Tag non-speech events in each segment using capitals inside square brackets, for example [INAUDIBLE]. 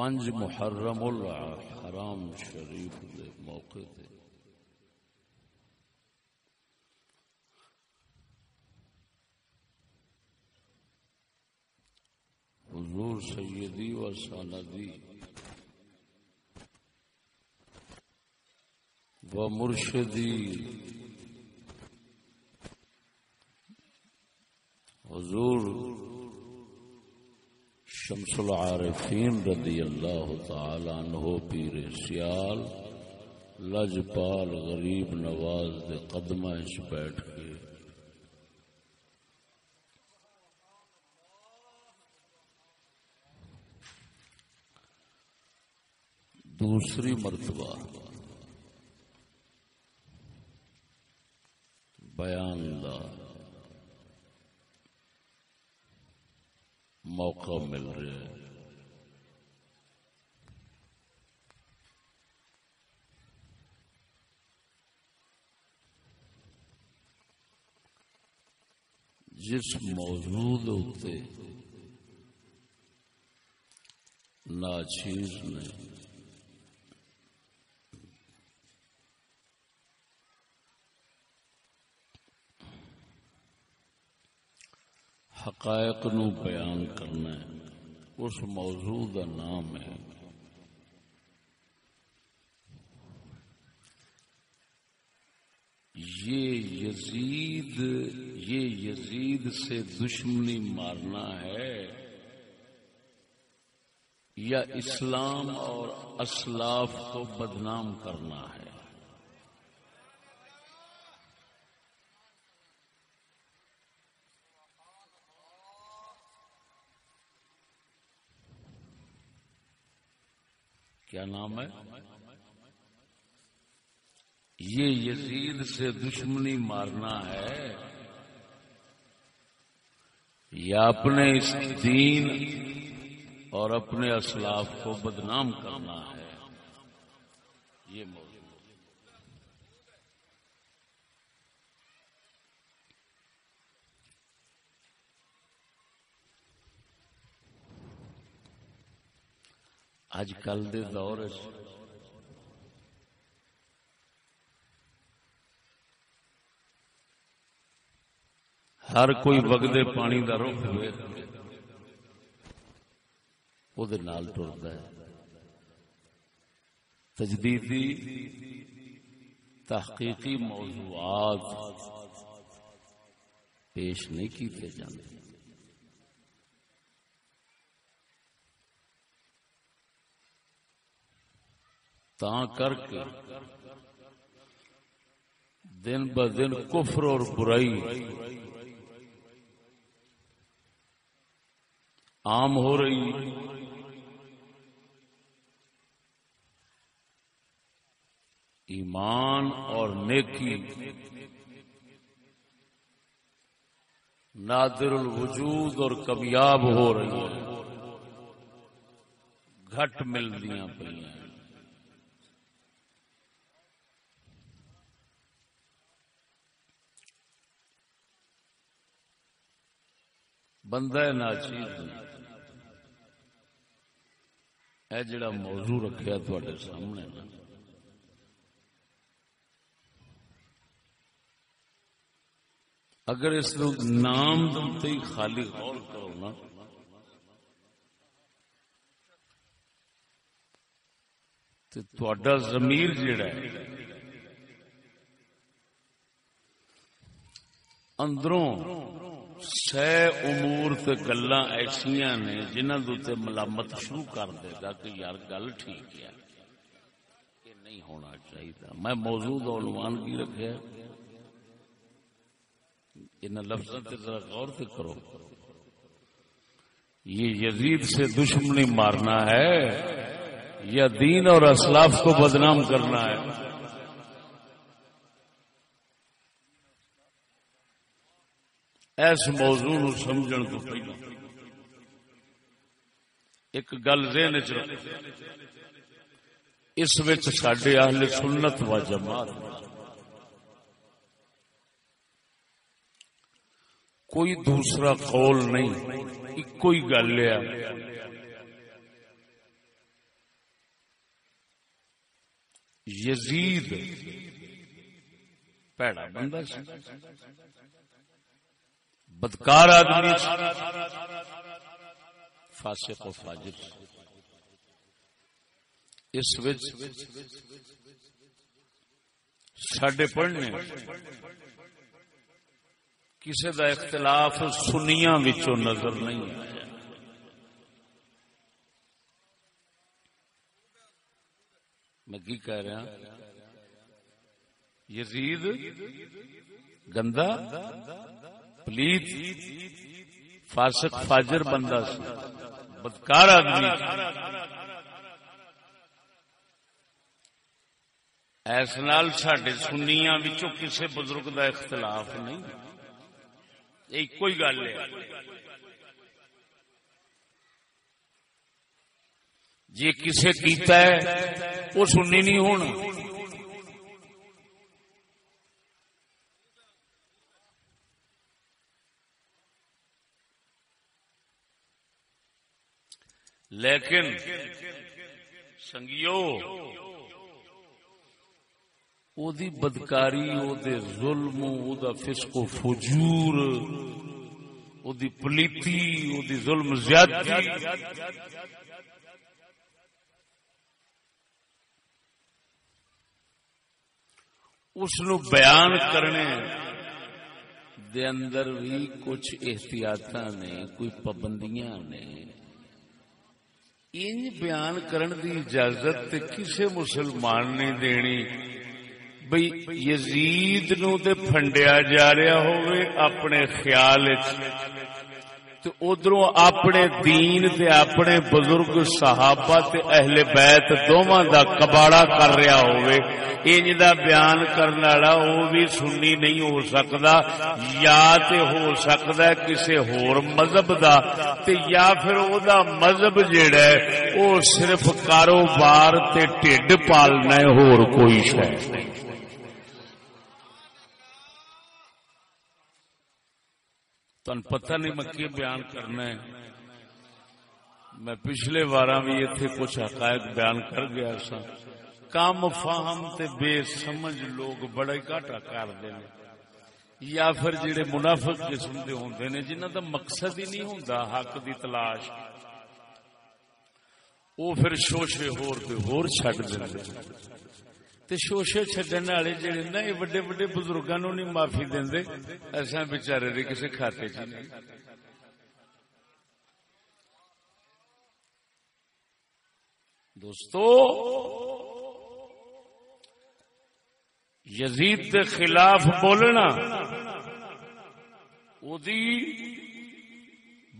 پنج محرم الحرام شریف دے موقع تے۔ حضور سیدی و ساندی و مرشدی۔ حضور شمس العارفین رضی اللہ تعالی عنہ پیر سیال، لجپال غریب نواز دے قدمہ اچ بیٹھ کے۔ دوسری مرتبہ بیان دا موقع مل رہا ہے۔ جس موضوع ہوتے ناچیز نے حقائق نو بیان کرنا ہے۔ اس موضوع کا نام ہے۔ یہ یزید یہ یزید سے دشمنی مارنا ہے۔ یا اسلام اور اسلاف کو بدنام کرنا ہے۔ کیا نام ہے؟ یہ یزید سے دشمنی مارنا ہے۔ یا اپنے اس دین اور اپنے اسلاف کو بدنام کرنا ہے۔ یہ موضوع اج کل دے دور ہر کوئی وگدے پانی کا رخ ہوئے وہ ٹرتا ہے۔ تجدیدی تحقیقی موضوعات پیش نہیں کیتے جاتے تا کر کے دن ب دن کفر اور برائی عام ہو رہی۔ ایمان اور نیکی نادر الوجود اور کمیاب ہو رہی۔ ہے گھٹ مل دیا پہ بندہ ناچیز اے جڑا موضوع رکھیا تھوڑے سامنے نا۔ اگر اس نام دمتے ہی خالی غور کرو نا۔ تو تھوڑا ضمیر جڑا ہے۔ اندروں سہ امور تے گلا ایسا نے جنہ دے ملامت شروع کر دے گا کہ یار گل ٹھیک ہے یہ نہیں ہونا چاہیے۔ میں موجود عنوان کی رکھا ان لفظ ذرا غور سے کرو۔ یہ یزید سے دشمنی مارنا ہے یا دین اور اسلاف کو بدنام کرنا ہے۔ اس موضوع نو سمجھن تو پہلے ایک گل ذہن چ اس وچ ساڈے اہل سنت و جماعت کوئی دوسرا قول نہیں ایک کوئی گل ہے۔ یزید، پیڑا بندہ سی۔ بدکار آدمی فاسق و فاجر۔ اس وچ سڈے پڑھنے کسی دا اختلاف سنیا نظر نہیں آیا۔ میں کی کہہ رہا ہاں؟ یزید گندا؟ پلیت، فاسق فاجر بندہ بدکار آدمی۔ ایس نال سڈے سنیا کسی بزرگ دا اختلاف نہیں۔ ایک گل ہے۔ جی کسے کیتا ہے، وہ سننی نہیں ہونا۔ لیکن سنگیو او دی بدکاری او دے ظلم او دا فسق و فجور او دی پلیتی او دی ظلم زیادتی۔ اس نو بیان کرنے دے اندر بھی کچھ احتیاط نے، کوئی پابندیاں نے۔ ان بیان کرن دی اجازت تے کسے مسلمان نے دینی۔ بھئی یزید نو تے پھنڈیا جا رہا ہوئے اپنے خیال تو ادھروں اپنے دین تے اپنے بزرگ صحابہ تے اہل بیت دوواں دا کباڑا کر رہا ہوئے انج دا بیان کرنے والا وہ بھی سنی نہیں ہو سکتا، یا تے ہو سکتا ہے کسی ہور مذہب دا۔ تے یا پھر او دا مذہب جیڑا ہے، او صرف کاروبار تے ٹھڈ پالنا ہے، ہور کوئی شے۔ تن پتہ نہیں میں کی بیان کرنا ہے۔ میں پچھلے بار بھی اتنے کچھ حقائق بیان کر گیا سا۔ کام فاہم تے بے سمجھ لوگ بڑا ہی گھاٹا کرتے یا پھر جڑے منافق قسم کے ہوندے نے جنہ دا مقصد ہی نہیں ہوندا، حق دی تلاش۔ وہ پھر شوشے ہور تے ہور چھڈ دیندے۔ تے شوشے چڈن والے جڑے نا، یہ وڈے وڈے بزرگاں نو نہیں معافی دے ایسا بچارے دے کسی کھاتے چ نہیں۔ دوستو، یزید دے خلاف بولنا، او دی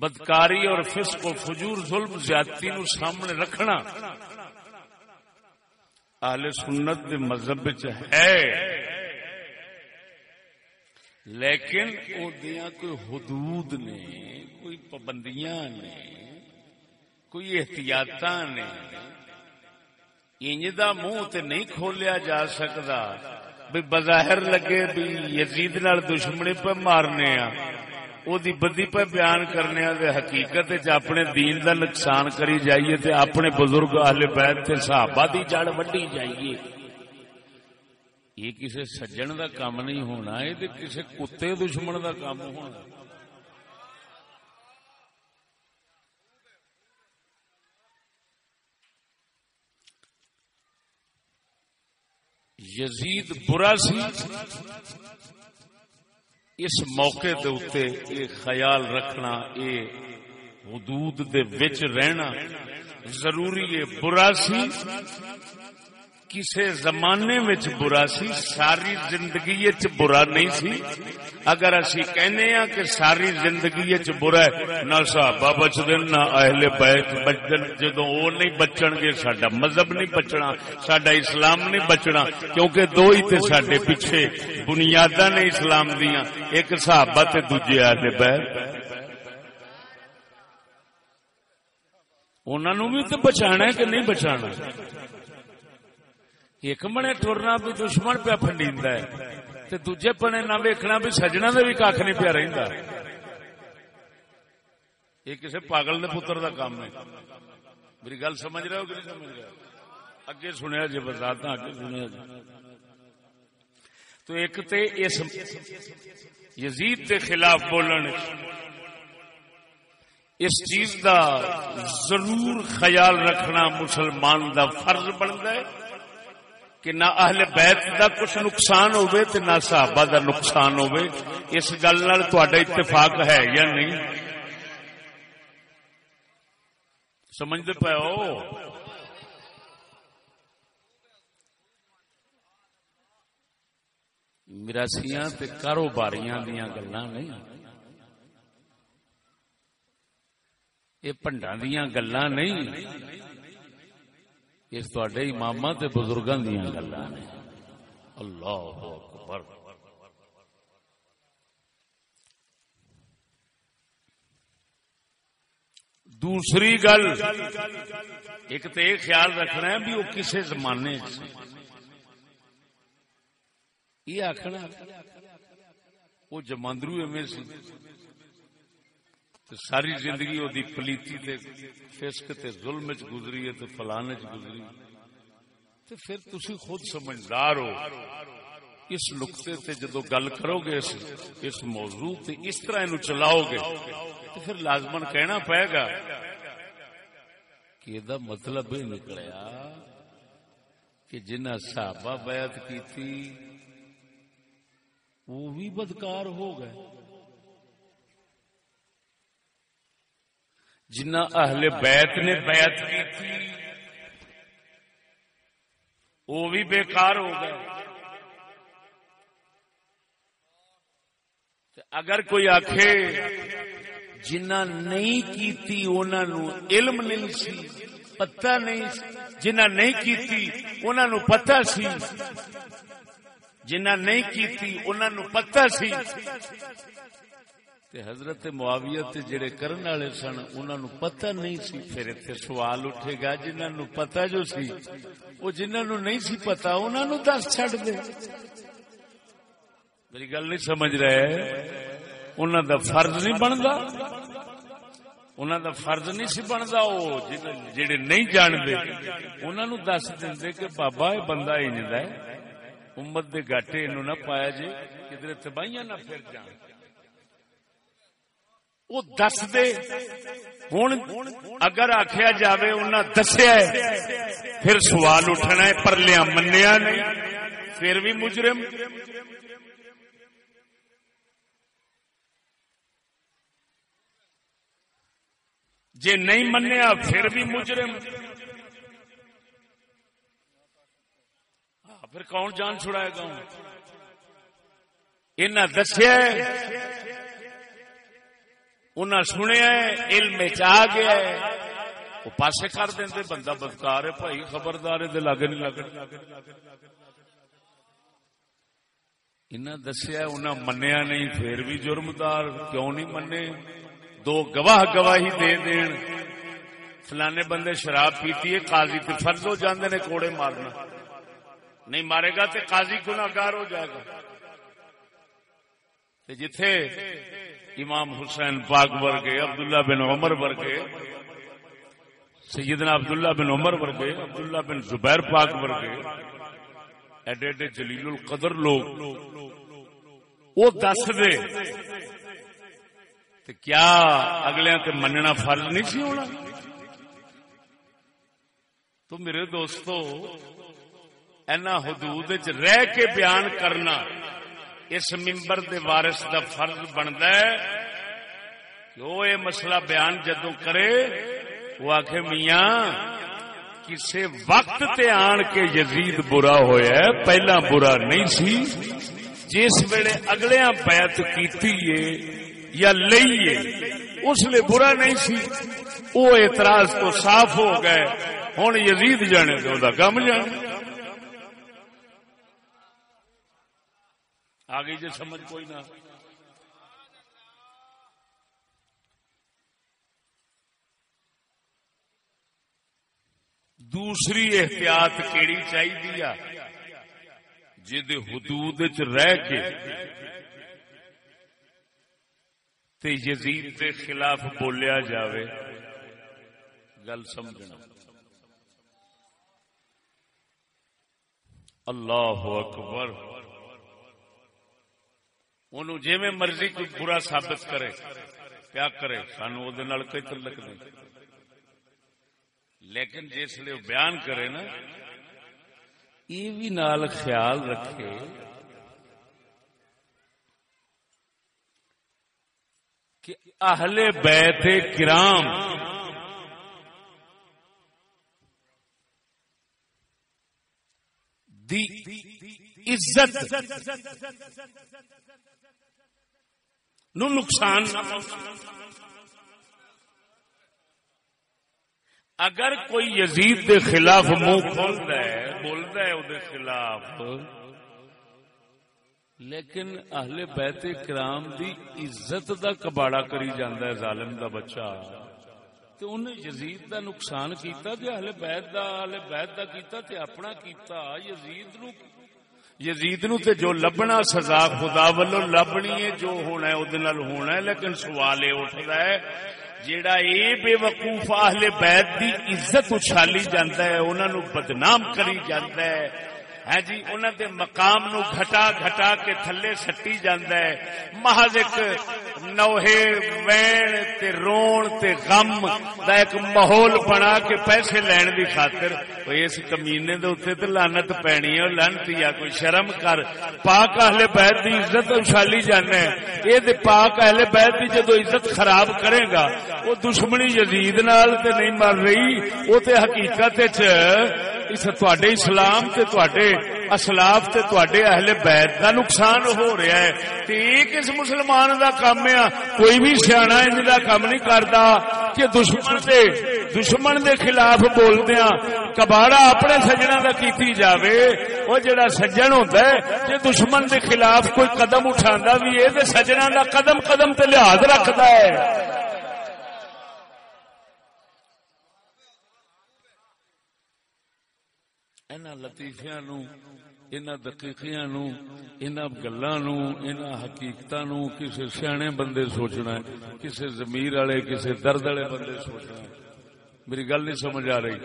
بدکاری اور فسق و فجور، ظلم، زیادتی نو سامنے رکھنا۔ اہل سنت دے مذہب ہے۔ لیکن دیا کوئی حدود نے، کوئی پابندیاں نے، کوئی احتیاط نے، انج دا منہ تے نہیں کھولیا جا سکتا بھی بظاہر لگے بھی یزید نال دشمنی پہ مارنے آ او دی بدی پہ بیان کرنے دے حقیقت اپنے دین دا نقصان کری جائیے تے اپنے بزرگ اہل بیت تے صحابہ دی جڑ وڈی جائیے یہ کسی سجن دا کام نہیں ہونا یہ کسی کتے دشمن دا کام ہونا یزید برا سی اس موقع دے اتے یہ خیال رکھنا، یہ حدود دے وچ رہنا ضروری ہے، برا سی کسے زمانے وچ برا سی، ساری زندگی برا نہیں سی۔ اگر اسی کہنے ہاں کہ ساری زندگی برا ہے، نہ صحابہ بچتے نہ اہل بیت بچن جدو وہ نہیں بچن گے سڈا مذہب نہیں بچنا سڈا اسلام نہیں بچنا۔ کیونکہ دو ہی تے سڈے پیچھے بنیاداں نے اسلام دیا ایک صحابہ تے دوجے اہل بیت۔ انہوں بھی تو بچانا ہے کہ نہیں بچانا؟ ایک بنے ٹورنا بھی دشمن پیا فنڈی ہے دوجے پنے نہ ویکنا بھی سجنا کا بھی کھ نہیں پیا رہتا یہ کسی پاگل نے پتر کا کام ہے۔ میری گل سمجھ رہے ہو کہ نہیں سمجھ رہے اگے سنیا جی وزاد اگے سنیا جی تو ایک تے اس یزید کے خلاف بولن، اس چیز دا ضرور خیال رکھنا مسلمان دا فرض بنتا ہے۔ کہ نہ اہل بیت دا کچھ نقصان ہوئے تے نہ صحابہ دا نقصان ہوئے۔ اس گل اتفاق ہے یا نہیں؟ سمجھتے پے ہو؟ مراسیاں تے کاروباریاں دیا گلا نہیں یہ پنڈا دیا گلا نہیں یہ تھوڑے امام تے بزرگاں دیا گلا نے۔ اللہ اکبر۔ دوسری گل، ایک تو یہ خیال رکھنا ہے بھی وہ کسی زمانے یہ آخنا وہ جماندرو ایویں سی۔ ساری زندگی وہ پلیتی تے فسک تے ظلم چ گزری ہے تے فلانے چ گزری تے پھر تسی خود سمجھدار ہو۔ اس نقطے تے جدو گل کرو گے اس, اس موضوع تے اس طرح انو چلاؤ گے تو پھر لازمن کہنا پائے گا کہ دا مطلب یہ نکلیا کہ جنہ صحابہ بیعت کی تھی وہ بھی بدکار ہو گئے۔ جنہ اہل بیت نے بیعت کی تھی، وہ بھی بیکار ہو گئے۔ اگر کوئی آخے جنہ نہیں کیتی انہوں علم نہیں سی، پتہ نہیں جنہ نہیں کیتی انہوں پتہ سی۔ جنہ نہیں کیتی انہوں پتہ سی۔ تے حضرت معاویہ تے جڑے کرن والے سن، انہاں نو پتہ نہیں سی۔ پھر ایتھے سوال اٹھے گا، جنہاں نو پتہ جو سی، او جنہاں نو نہیں سی پتہ، انہاں نو دس چھڈ دے۔ میری گل نہیں سمجھ رہے۔ انہاں دا فرض نہیں بندا۔ انہاں دا فرض نہیں سی بندا، او جڑے نہیں جان دے انہاں نو دس دیندے کہ بابا، اے بندہ انج دا ہے۔ امت دے گاٹے انہوں نہ پایا جی کدھر تباہیاں نہ پھر جان۔ وہ دس دے ہوں اگر آخیا جائے انہیں دسیا پھر سوال اٹھنا ہے پر لیا منیا نہیں پھر بھی مجرم۔ جے نہیں منیا پھر بھی مجرم۔ ہاں، پھر کون جان چھڑائے گا؟ انہیں دسیا انہیں سنیا علم آ گیا وہ پاسے کر دیں بندہ بدکار ہے بھائی، خبردار ہے لگ نہیں لگ انہیں دسیا انہیں منیا نہیں، پھر بھی جرمدار، کیوں نہیں منے؟ دو گواہ گواہی دے دین۔ فلانے بندے شراب پیتی ہے، قاضی تے فرض ہو جاندے نے کوڑے مارنا۔ نہیں مارے گا تے قاضی گناگار ہو جائے گا۔ تے جتھے امام حسین پاک ورگے، عبداللہ بن عمر ورگے، سیدنا عبداللہ بن عمر ورگے، عبداللہ بن زبیر پاک ورگے، ایڈے ایڈے جلیل القدر لوگ، وہ دس دے کیا اگلے تے مننا فرض نہیں سی ہونا؟ تو میرے دوستو، اینا حدود رہ کے بیان کرنا اس ممبر دے وارث دا فرض بنتا ہے کہ وہ یہ مسئلہ بیان جدو کرے، وہ آخ میاں، کسے وقت تے آن کے یزید برا ہویا ہے، پہلا برا نہیں سی، جس ویلے اگلے بیعت کیتی ہے یا لئیے اس لیے برا نہیں سی۔ وہ اعتراض تو صاف ہو گئے ہوں یزید جانے تو کم جانے۔ آگے جو سمجھ کوئی نہ۔ دوسری احتیاط کیڑی چاہیے جد حدود رہ کے تے یزید کے خلاف بولیا جاوے۔ گل سمجھنا۔ اللہ اکبر۔ انہوں جی میں مرضی کوئی برا ثابت کرے کیا کرے سانو وہ کوئی تلک نہیں لیکن جس لیے بیان کرے نا یہ بھی نال خیال رکھے کہ اہل بیت کرام دی عزت. نو نقصان اگر کوئی یزید دے خلاف منہ کھولتا ہے، بولتا ہے وہ خلاف. لیکن اہل بیت کرام دی عزت دا کباڑا کری جاندہ ہے، ظالم دا بچہ۔ تو انہیں یزید دا نقصان کیتا تے اہل بیت دا اہل بیت دا کیتا تے اپنا کیتا یزید نو یزید نو تے جو لبنا سزا خدا والو لبنی ہے جو ہونا ہے اودے نال ہونا ہے لیکن سوال اے اٹھدا ہے جیڑا اے بے وقوف اہل بیت دی عزت اچھالی جاندا ہے انہاں نو بدنام کری جاندا ہے ہے جی انہوں دے مقام نو گھٹا گھٹا کے تھلے سٹی جاندہ ہے۔ محض ایک نوہے، وین تے رون تے غم دا ایک محول بنا کے پیسے لین دی خاطر اس کمینے دے اتنے تے لانت پینی ہے لانتی یا کوئی شرم کر۔ پاک اہل بیت دی عزت اچھالی جانا ہے اے دے پاک اہل بیت دی جدو عزت خراب کرے گا، وہ دشمنی یزید نال تے نہیں مر رہی۔ وہ تے حقیقت اس تواڈے اسلام تے تواڈے اسلاف تے تواڈے اہل بیت دا نقصان ہو رہا ہے۔ تے کس مسلمان دا کام ہے۔ کوئی بھی سیاح ان دا کام نہیں کردا کہ دشمن دے دشمن دے خلاف بولدیاں کباڑا اپنے سجنا دا کیتی جاوے۔ او جڑا سجن ہوندا ہے کہ دشمن دے خلاف کوئی قدم اٹھاندا بھی ہے، تے سجنا دا قدم قدم تے لحاظ رکھدا ہے۔ لطیفیا نو دقیقیاں نو گلا نو حقیقت نو کسی سیانے بندے سوچنا ہے کسی زمیر والے کسی درد والے بندے سوچنا ہے میری گل نہیں سمجھ آ رہی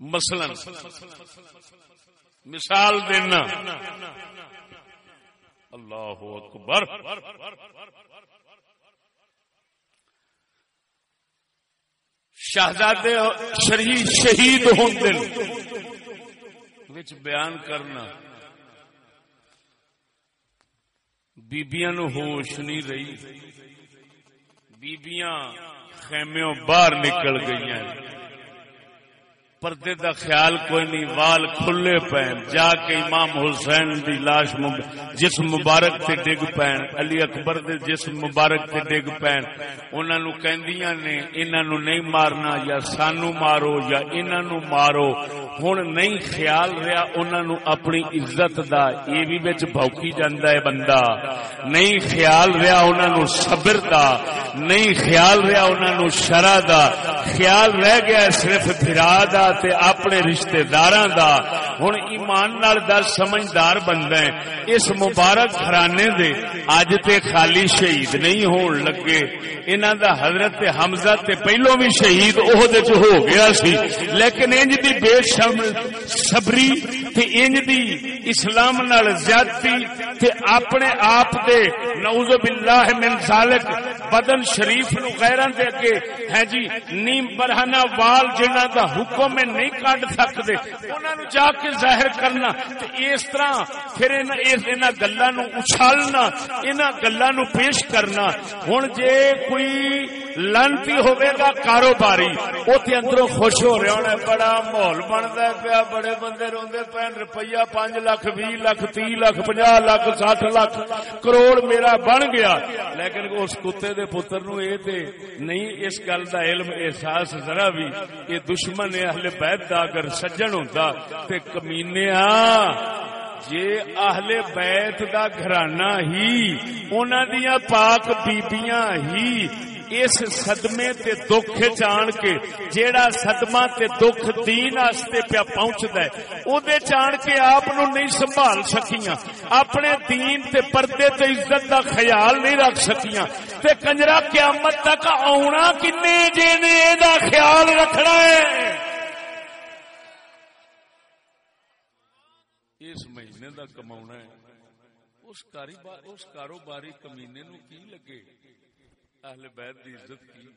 مثلا مثال دینا اللہ اکبر شہزادے شہید شہید بیان کرنا۔ بیبیاں نو ہوش نہیں رہی۔ بیبیاں خیموں باہر نکل گئی پردے دا خیال کوئی نہیں، وال کھلے پین جا کے امام حسین دی لاش جسم مبارک تے ڈگ پین علی اکبر دے جسم مبارک تے ڈگ پین انہاں نو کہندیاں نے، انہاں نو نہیں مارنا یا سانو مارو یا انہاں نو مارو۔ ہن نہیں خیال رہیا، انہاں نو اپنی عزت دا۔ اے وی وچ بھوکی جاندا ہے بندہ۔ نہیں خیال رہیا انہاں نو صبر دا۔ نہیں خیال رہیا انہاں نو شرع دا۔ خیال رہ گیا صرف بھرا دا تے اپنے رشتہ دار دا ہن ایمان نال دس سمجھدار بندہ ہے۔ اس مبارک گھرانے دے اج تے خالی شہید نہیں ہون لگے۔ انہاں دا حضرت حمزہ تے پہلو بھی شہید عہد چ ہو گیا سی۔ لیکن انج دی بے شرم صبری تے انج دی اسلام نال زیادتی تے اپنے آپ دے نعوذ باللہ من ذالک بدن شریف نو غیراں دے اگے ہے جی نیم برہنہ وال جنہاں دا حکم میں نہیں کڈ سکتے انہوں نے جا کے ظاہر کرنا تے اس طرح پھر ان گلا نو اچھالنا ان گلا نو پیش کرنا ہوں جے کوئی لانتی ہوئے گا کاروباری۔ وہ اندروں خوش ہو رہا ہونا بڑا ماحول بنتا پیا، بڑے بندے روندے پین روپیہ پانچ لاکھ بھی لاکھ تی لاکھ پنجا لاکھ سٹھ لاکھ کروڑ میرا بن گیا۔ لیکن اس کتے دے پتر نو اے تے نہیں، اس گل دا علم، احساس ذرا بھی یہ دشمن اہل بیت دا اگر سجن ہوتا تے کمینے جے اہل بیت دا گھرانہ ہی، انہاں دیاں پاک بیبیاں ہی اس صدمے تے دکھ چان کے جیڑا صدمہ تے دکھ دین واسطے پیا پہنچدا ہے او دے چان کے آپ نو نہیں سنبھال سکیاں۔ اپنے دین تے پردے تے عزت دا خیال نہیں رکھ سکیاں۔ تے کنجرا قیامت تک آونا کنے جے نے دا خیال رکھنا ہے۔ اس مہینے دا کماونا ہے۔ اس کاروباری کمینے نو کی لگے؟ اہل بیت دی عزت کی،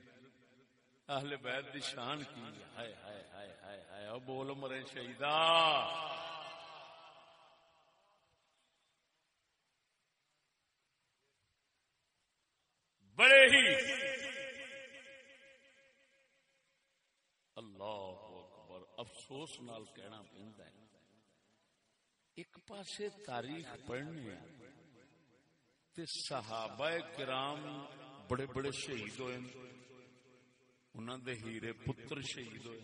اہل بیت دی شان کی۔ ہائے ہائے ہائے ہائے ہائے او بول مرے شہیدا بڑے ہی۔ اللہ اکبر، افسوس نال کہنا پہنتا ہے۔ ایک پاسے تاریخ پڑھنے تے صحابہ کرام بڑے بڑے شہید ہوئے انہوں دے ہیرے پتر شہید ہوئے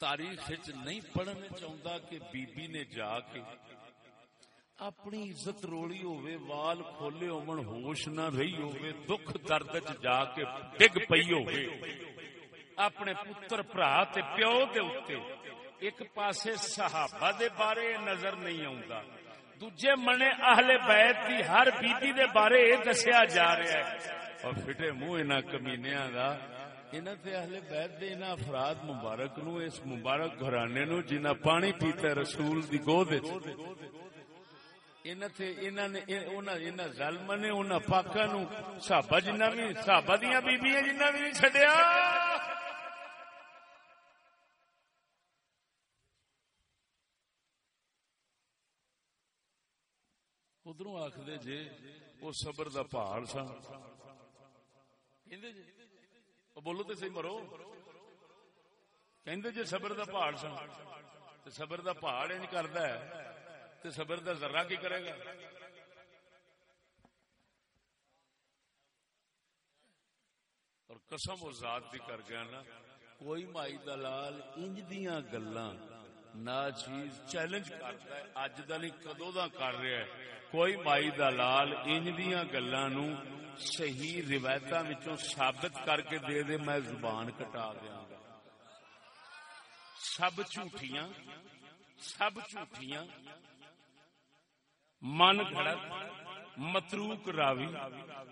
تاریخ نہیں پڑھنا چاہتا کہ بی بی نے جا کے اپنی عزت رولی ہوئے وال کھولے ہومن ہوش نہ رہی ہوئے دکھ درد جا کے ڈگ پئی ہوئے اپنے پتر برا تے پیو دے اوتے ایک پاسے صحابہ دے بارے نظر نہیں آوندا دوجے منے اہل بیت دی ہر بیبی دے بارے اے دسیا جا رہا ہے۔ اور پھٹے منہ انہاں کمینیاں دا۔ انہاں تے اہل بیت دے انہاں افراد مبارک نو، اس مبارک گھرانے نو جنہاں پانی پیتا رسول دی گود وچ۔ ظالم نے انہوں پاکا نو سابا جنہ بھی سابا دیا بیبیاں جنہ بھی نہیں چڈیا ادھر آخر جے وہ صبر دا پہاڑ سن بولو تو سی مرو۔ کہ صبر دا پہاڑ سن صبر دا پہاڑ انج کرتا ہے۔ تو صبر دا ذرہ کی کرے گا؟ اور قسم و ذات بھی کر گیا نا کوئی مائی دلال انج دیاں گلاں نا چیز چیلنج کرتا ہے، اج دا نہیں، کدو دا کر رہا ہے۔ کوئی مائی دلال انج دیاں گلاں نو صحیح روایتاں وچوں ثابت کر کے دے دے، میں زبان کٹا دیاں گا۔ سب جھوٹیاں سب جھوٹیاں۔ من گھڑت، متروک راوی،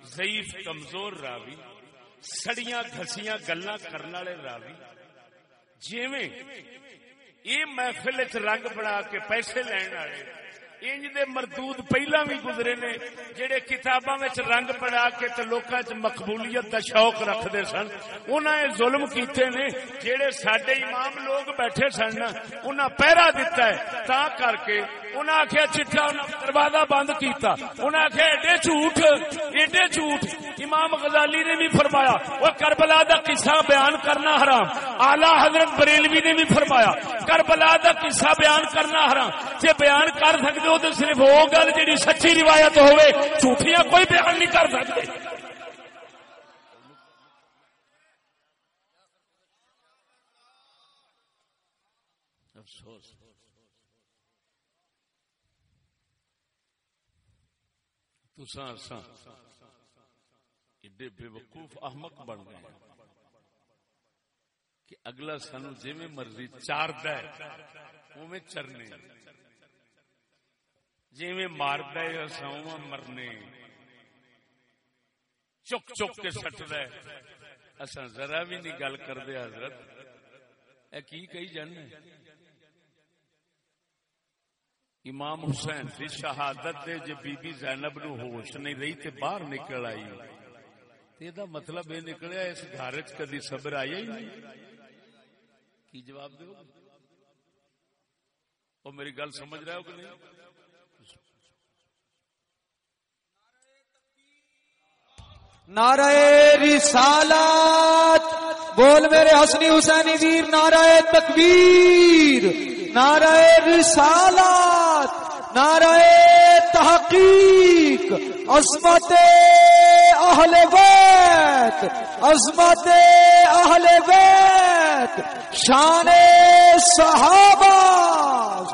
ضعیف کمزور راوی، سڑیاں گھسیاں گلا کرنے والے راوی۔ جیویں یہ محفل چ رنگ بنا کے پیسے لین والے انج دے مردود پہلا بھی گزرے نے، جڑے کتاباں وچ رنگ بنا کے تے لوکاں وچ مقبولیت دا شوق رکھدے سن، انہاں اے ظلم کیتے نے، جڑے ساڈے امام لوگ بیٹھے سن انہاں پہرا دتا ہے، تا کر کے انہاں آکھیا چٹھا دروازہ بند کیتا۔ انہاں آکھیا ایڈے جھوٹ ایڈے جھوٹ۔ امام غزالی نے بھی فرمایا، وہ کربلا دا قصہ بیان کرنا حرام۔ اعلی حضرت بریلوی نے بھی فرمایا، کربلا دا قصہ بیان کرنا حرام۔ جے بیان کر سکتے ہو تو صرف وہ گل جی سچی روایت ہوئے جھوٹیاں کوئی بیان نہیں کر سکتے افسوس۔ ایڈے بے وقوف احمق بن گئے کہ اگلا سانو جی مرضی چار دے چرنے۔ جی میں مار دے مرنے۔ چک چک کے سٹ دے۔ اصا ذرا بھی نہیں گل کرتے حضرت۔ اے کی کہی جانے امام حسین کی شہادت دے جے بی بی زینب نو ہوش نہیں رہی تے باہر نکل آئی. یہ مطلب یہ نکلیا اس گھر چ کدی صبر آیا ہی نہیں؟ کی جواب دو؟ وہ میری گل سمجھ رہے ہو کہ نہیں؟ نعرہ رسالات بول میرے حسنی حسینی ویر، نعرہ تکبیر۔ نعرہ رسالات، نعرہ تحقیق، عظمت اہل بیت، عظمت اہل بیت، شان صحابہ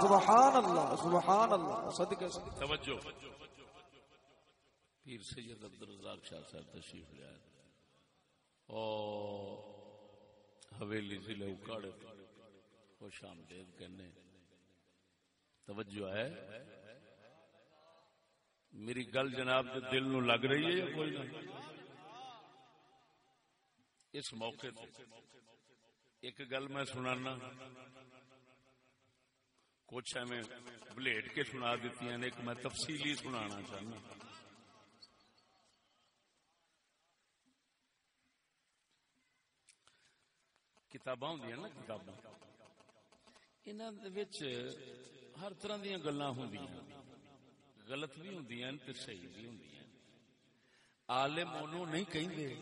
سبحان اللہ سبحان اللہ صدقہ توجہ. پیر سید عبد الرزاق شاہ صاحب تشریف لیا حویلی ضلع اکاڑے خوش آمدید کہنے۔ توجہ ہے۔ میری گل جناب کے دل نو لگ رہی ہے کوئی نہ اس موقع ایک گل میں سنانا۔ کچھ ایویں بلیٹ کے سنا دیتی ہیں، ایک میں تفصیلی سنانا چاہنا۔ کتاباں ہوں نا، کتاباں۔ انہاں دے وچ ہر طرح دیا گلا ہوں غلط بھی ہوں صحیح بھی ہوں عالم انہوں نہیں کہیں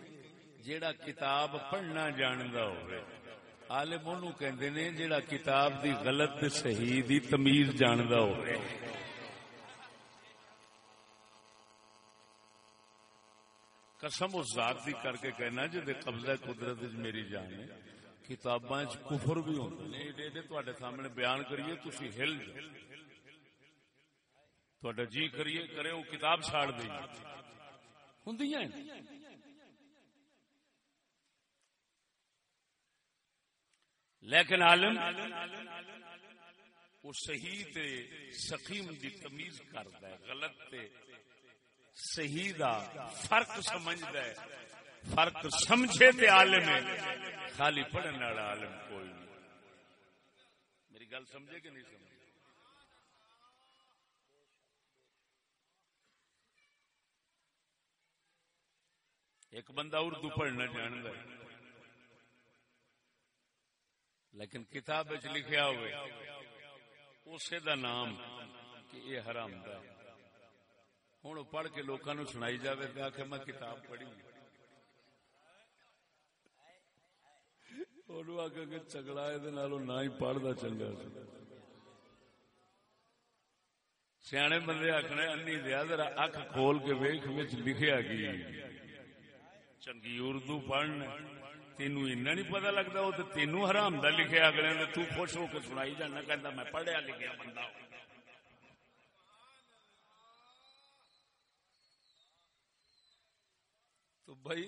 جیڑا کتاب پڑھنا جاندا ہوئے عالم انہوں کہندے نے جیڑا کتاب دی غلط صحیح دی تمیز جاندا ہوئے قسم اس ذات دی کر کے کہنا جے قبضہ قدرت میری جان ہے کتاباں کفر بھی ہوتے ہیں ایڈے تے سامنے بیان کریے تھی ہل جا جی کریے، کرے وہ کتاب چھاڑ دی ہوں لیکن عالم وہ صحیح تے سخیم دی تمیز کرتا ہے، غلط تے صحیح دا فرق سمجھتا ہے۔ فرق سمجھے تے عالم ہے۔ خالی پڑھنے والا عالم کوئی نہیں۔ میری گل سمجھے کہ نہیں سمجھے؟ ایک بندہ اردو پڑھنا جان گا لیکن کتاب لکھیا ہوئے، اسے دا نام کہ یہ حرام دا۔ ہوں پڑھ کے لوگوں سنائی جائے تو آخر میں کتاب پڑھی چگڑا یہ نہ پڑھتا چنگا سیانے بندے آخنے دیا اک کھول کے ویخ لکھیا گی چنگی اردو پڑھن تینو نہیں پتا لگتا وہ تو تینو حرام دا لکھیا اگلے خوش ہو کے سنائی جانا کہتا میں پڑھیا لکھیا بندہ تو بھائی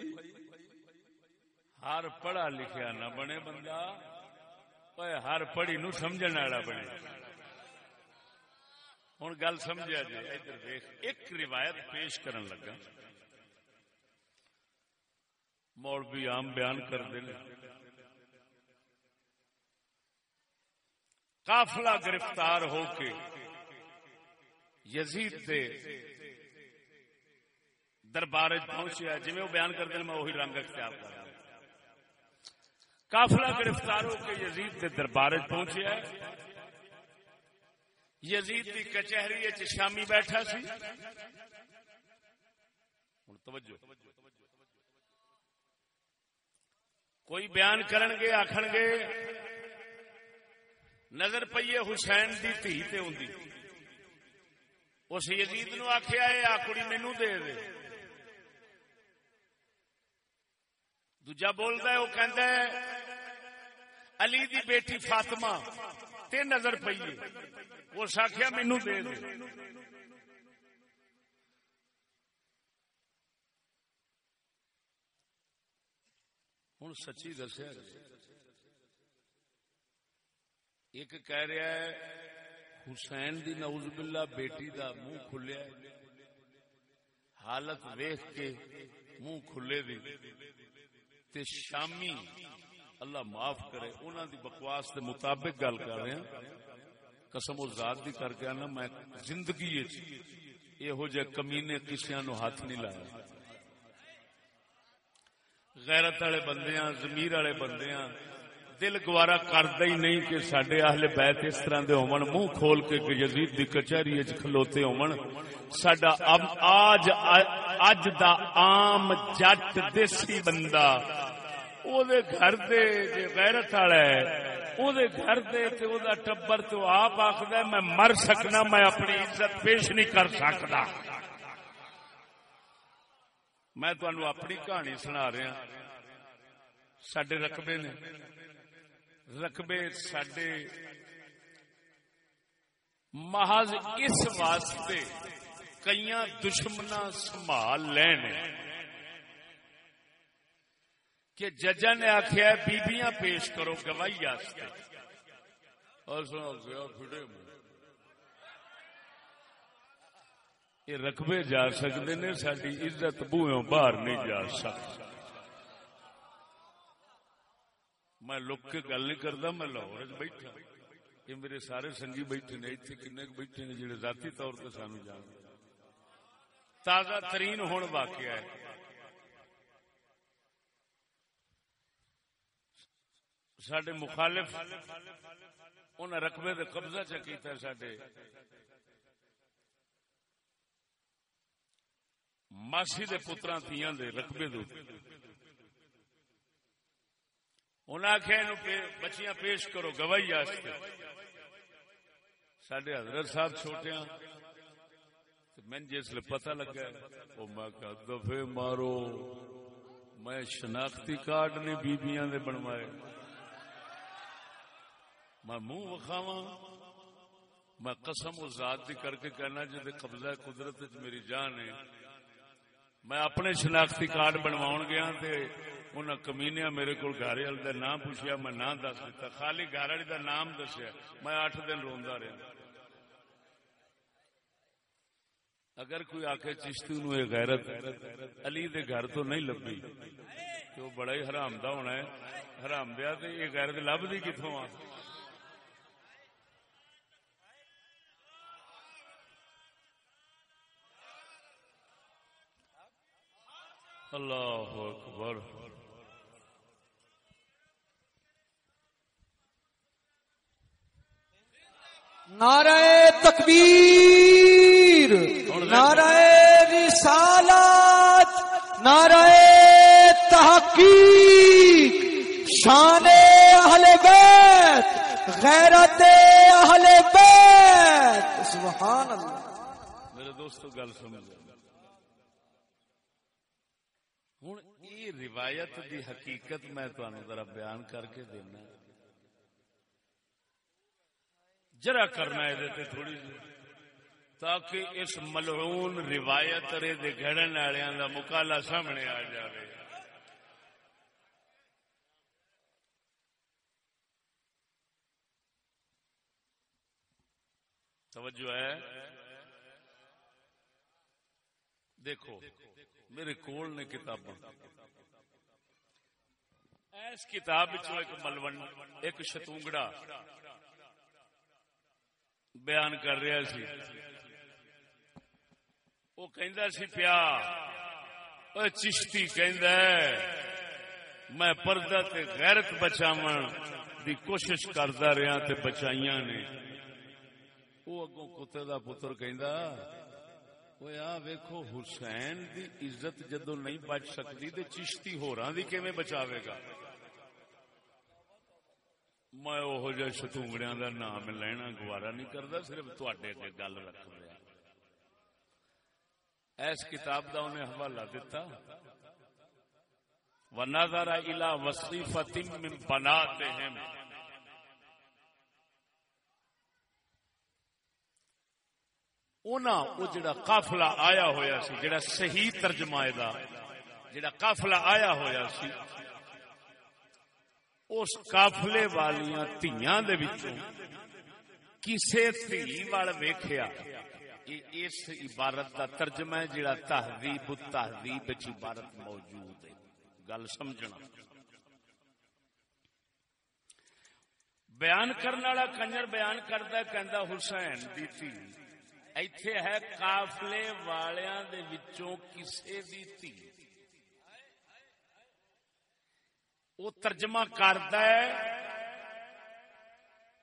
ہر پڑھا لکھیا نہ بنے بندہ ہر پڑھی نو سمجھنے والا بنے۔ ہوں گل سمجھا جی ادھر ایک روایت پیش کرن لگا۔ موڑ بھی عام بیان کر دے قافلہ گرفتار ہو کے یزید دے دربار پہنچیا جی وہ بیان کر دیں میں وہی رنگ اختیار کر کافلا گرفتار ہو کے یزید کے دربار پہنچیا یزید کی کچہری شامی بیٹھا سی۔ توجہ۔ کوئی بیان کرن گے آخن گے، نظر پیے حسین دی تھی تے ہوں اس یزید نو آخیا ہے آ کڑی مینو دے دے۔ دوجا بولتا ہے، وہ کہہ علی دی بیٹی فاطمہ، تے نظر پی وہ ساکھیا مینو دے دے۔ ہوں سچی دسیا۔ ایک کہہ رہا ہے، حسین دی نعوذ باللہ بیٹی دا منہ کھلیا حالت ویخ کے منہ کھلے دی تے شامی اللہ معاف کرے انہوں دی بکواس کے مطابق گل کر رہے ہیں۔ قسم و ذات دی کر کے نا میں زندگی یہو جہ کمینے کسیا نو ہاتھ نہیں لایا۔ غیرت والے بندے زمیر والے بندے دل گوارا کردا ہی نہیں کہ سڈے اہل بیت اس طرح دے ہومن منہ کھول کے یزید دی کچہری وچ کھلوتے ہومن ساڈا آج اج دا عام جٹ دیسی بندہ گھر دے غیرت والا ہے او دے گھر دے تے او دا ٹبر تو آپ آخد میں مر سکنا، میں اپنی عزت پیش نہیں کر سکتا۔ میں تمہیں اپنی کہانی سنا رہا سڈے رقبے نے۔ رقبے سڈے محض اس واسطے کئی دشمنا سنبھال لینے کہ ججا نے آخیا بیبیاں پیش کرو گواہی یہ رقبے جا سکتے نے ساری عزت بوئوں باہر نہیں جا سکتا میں لک کے گل نہیں کرتا، میں لاہور بیٹھا۔ یہ میرے سارے سنگی بیٹھے نے اتنے کن بیٹھے نے، جڑے ذاتی طور پہ سانو جان تازہ ترین ہون واقعہ ہے۔ سڈے مخالف انہیں رقبے دے قبضہ چکیتا ہے سڈے ماسی دے پترا تیاں دے رقبے دے انہیں آخیا بچیاں پیش کرو گواہی سڈے حضرت صاحب چھوٹے ہاں۔ میں جسل پتہ لگا وہ میں دفے مارو۔ میں شناختی کارڈ نے بیبیاں دے بنوائے۔ میں منہ وکھاوا میں قسم و ذات دی کر کے کہنا جی قبضہ قدرت میری جان ہے۔ میں اپنے شناختی کارڈ بنوا گیا تے ان کمینیا میرے کو گھر والے کا نام پوچھا میں نہ دس دتا، خالی گھر والی کا نام دسیا، میں اٹھ دن روا رہا اگر کوئی آ کے چشتی نو غیرت علی دے گھر تو نہیں لبھی، تو بڑا ہی حرام دا ہونا ہے۔ حرام دیا تو یہ غیرت لب دی کتوں آ؟ اللہ اکبر۔ نعرہ تکبیر نعرہ رسالت نعرہ تحقیق شان اہل بیت غیرت اہل بیت۔ سبحان اللہ۔ میرے دوستو گل سمجھ ہوں یہ روایت دی حقیقت میں تمہیں ذرا بیان کر کے دینا۔ جرا کرنا یہ تھوڑی جی۔ تاکہ اس ملعون روایت رے دے گھڑن والوں کا مکالا سامنے آ جائے توجہ ہے۔ دیکھو، میرے کول نے کتاب اس کتاب ایک ملون، ایک شتونگڑا بیان کر رہا سی۔ وہ سی، پیا چشتی کہ میں پردہ تے غیرت بچاو دی کوشش کرتا رہا تے بچائیاں نے۔ وہ اگوں کتے دا پتر کہ ویکو حسین دی عزت جدو نہیں بچ سکتی تو چشتی ہورا دی کیویں بچاوے گا؟ میں وہ جہ شتونگڑیا دا نام لینا گوارا نہیں کرتا صرف تڈے اگے گل رکھ دیا ایس کتاب دا انہیں حوالہ دیتا ونظر الى وصیفت من بناتہم جڑا قافلہ آیا ہویا سی، جڑا صحیح ترجمہ دا، جڑا قافلہ آیا ہویا سی اس قافلے والیاں تیاں دے وچوں کسے تھی وال ویکھیا اس عبارت دا ترجمہ ہے جڑا تہذیب التہذیب وچ عبارت موجود ہے۔ گل سمجھنا۔ بیان کرنے والا کنجر بیان کرتا ہے، کہندا حسین دی تھی۔ ایتھے ہے قافلے والیاں دے وچوں کسے دی تھی۔ وہ ترجمہ کرتا ہے۔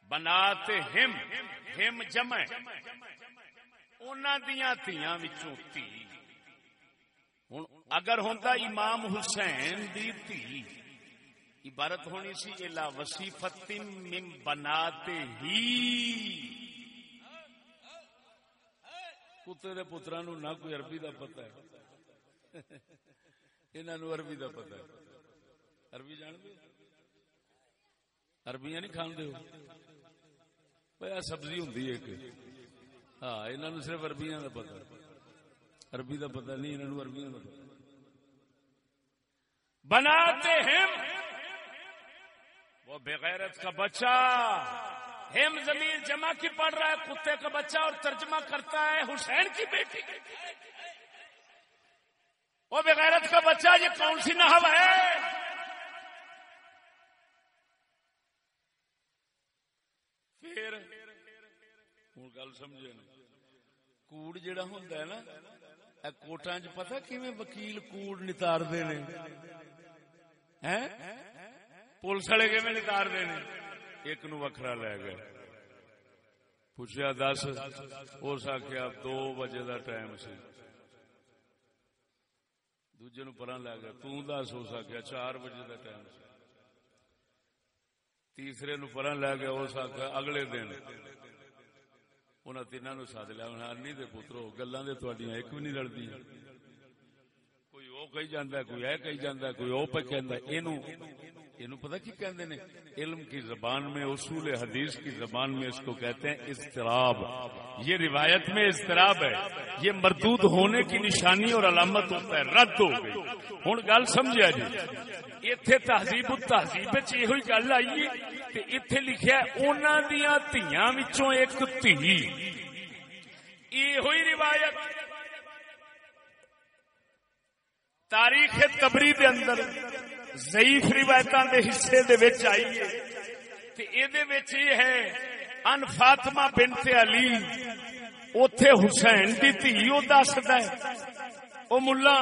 بنا ہم ہم جمع۔ دیا تیاں وچوں تھی ہوں اگر ہوتا امام حسین دی تھی عبارت ہونی سی، الا وسیفت من بناتے ہی۔ کتے دے پترا نو نہ کوئی عربی دا پتہ ہے۔ انہوں عربی دا پتہ ہے۔ عربی جان دے عربیاں نہیں کھان دے ہو سبزی ہوں ایک۔ ہاں انہوں صرف عربیاں دا پتہ۔ عربی دا پتہ نہیں انہوں عربیاں دا پتہ۔ بناتے ہیں وہ بغیرت کا بچہ۔ ہم زمین جمع کی پڑھ رہا ہے، کتے کا بچہ اور ترجمہ کرتا ہے، حسین کی بیٹی۔ وہ بغیرت کا بچہ، یہ کون سی نحو ہے؟ پھر ہوں گل سمجھے نا کوڑ جڑا ہوندا ہے نا اے کوٹاں چ پتہ کیویں وکیل کوڑ نتاردے نے ہیں پولیس والے کیویں نتاردے نے ایک نو وکھرا لے گئے پوچھا دس اس آخیا دو بجے دا ٹائم سی دوجے نو پرا لے گیا توں دس ہو سکیا چار بجے دا ٹائم سی تیسرے نو پرن لے گیا اس اگلے دن۔ انہاں تینوں نو سد لیا انہاں انی دے پترو، گلاں دے تہاڈیاں ایک بھی نہیں رلدی کوئی او کہی جاندا ہے، کوئی اے کہی جاندا ہے، کوئی او پہ کہندا اینو اینو پتہ کی کہندے نے؟ علم کی زبان میں، اصول حدیث کی زبان میں اس کو کہتے ہیں اضطراب۔ یہ روایت میں اضطراب ہے۔ یہ مردود ہونے کی نشانی اور علامت ہوتا ہے رد ہو گئی۔ ہوں گل سمجھا جی؟ اتے تہذیب تہذیب یہ گل آئی ہے اتے لکھا انہوں دیا دیا ایک تھی۔ یہ روایت۔ تاریخ تبری دے اندر ضعیف روایتوں دے حصے دے وچ آئی ہے تے اے دے وچ یہ ہے، ان فاطمہ بنت علی اوتھے حسین دی تھی، او دسدا ہے، او ملا،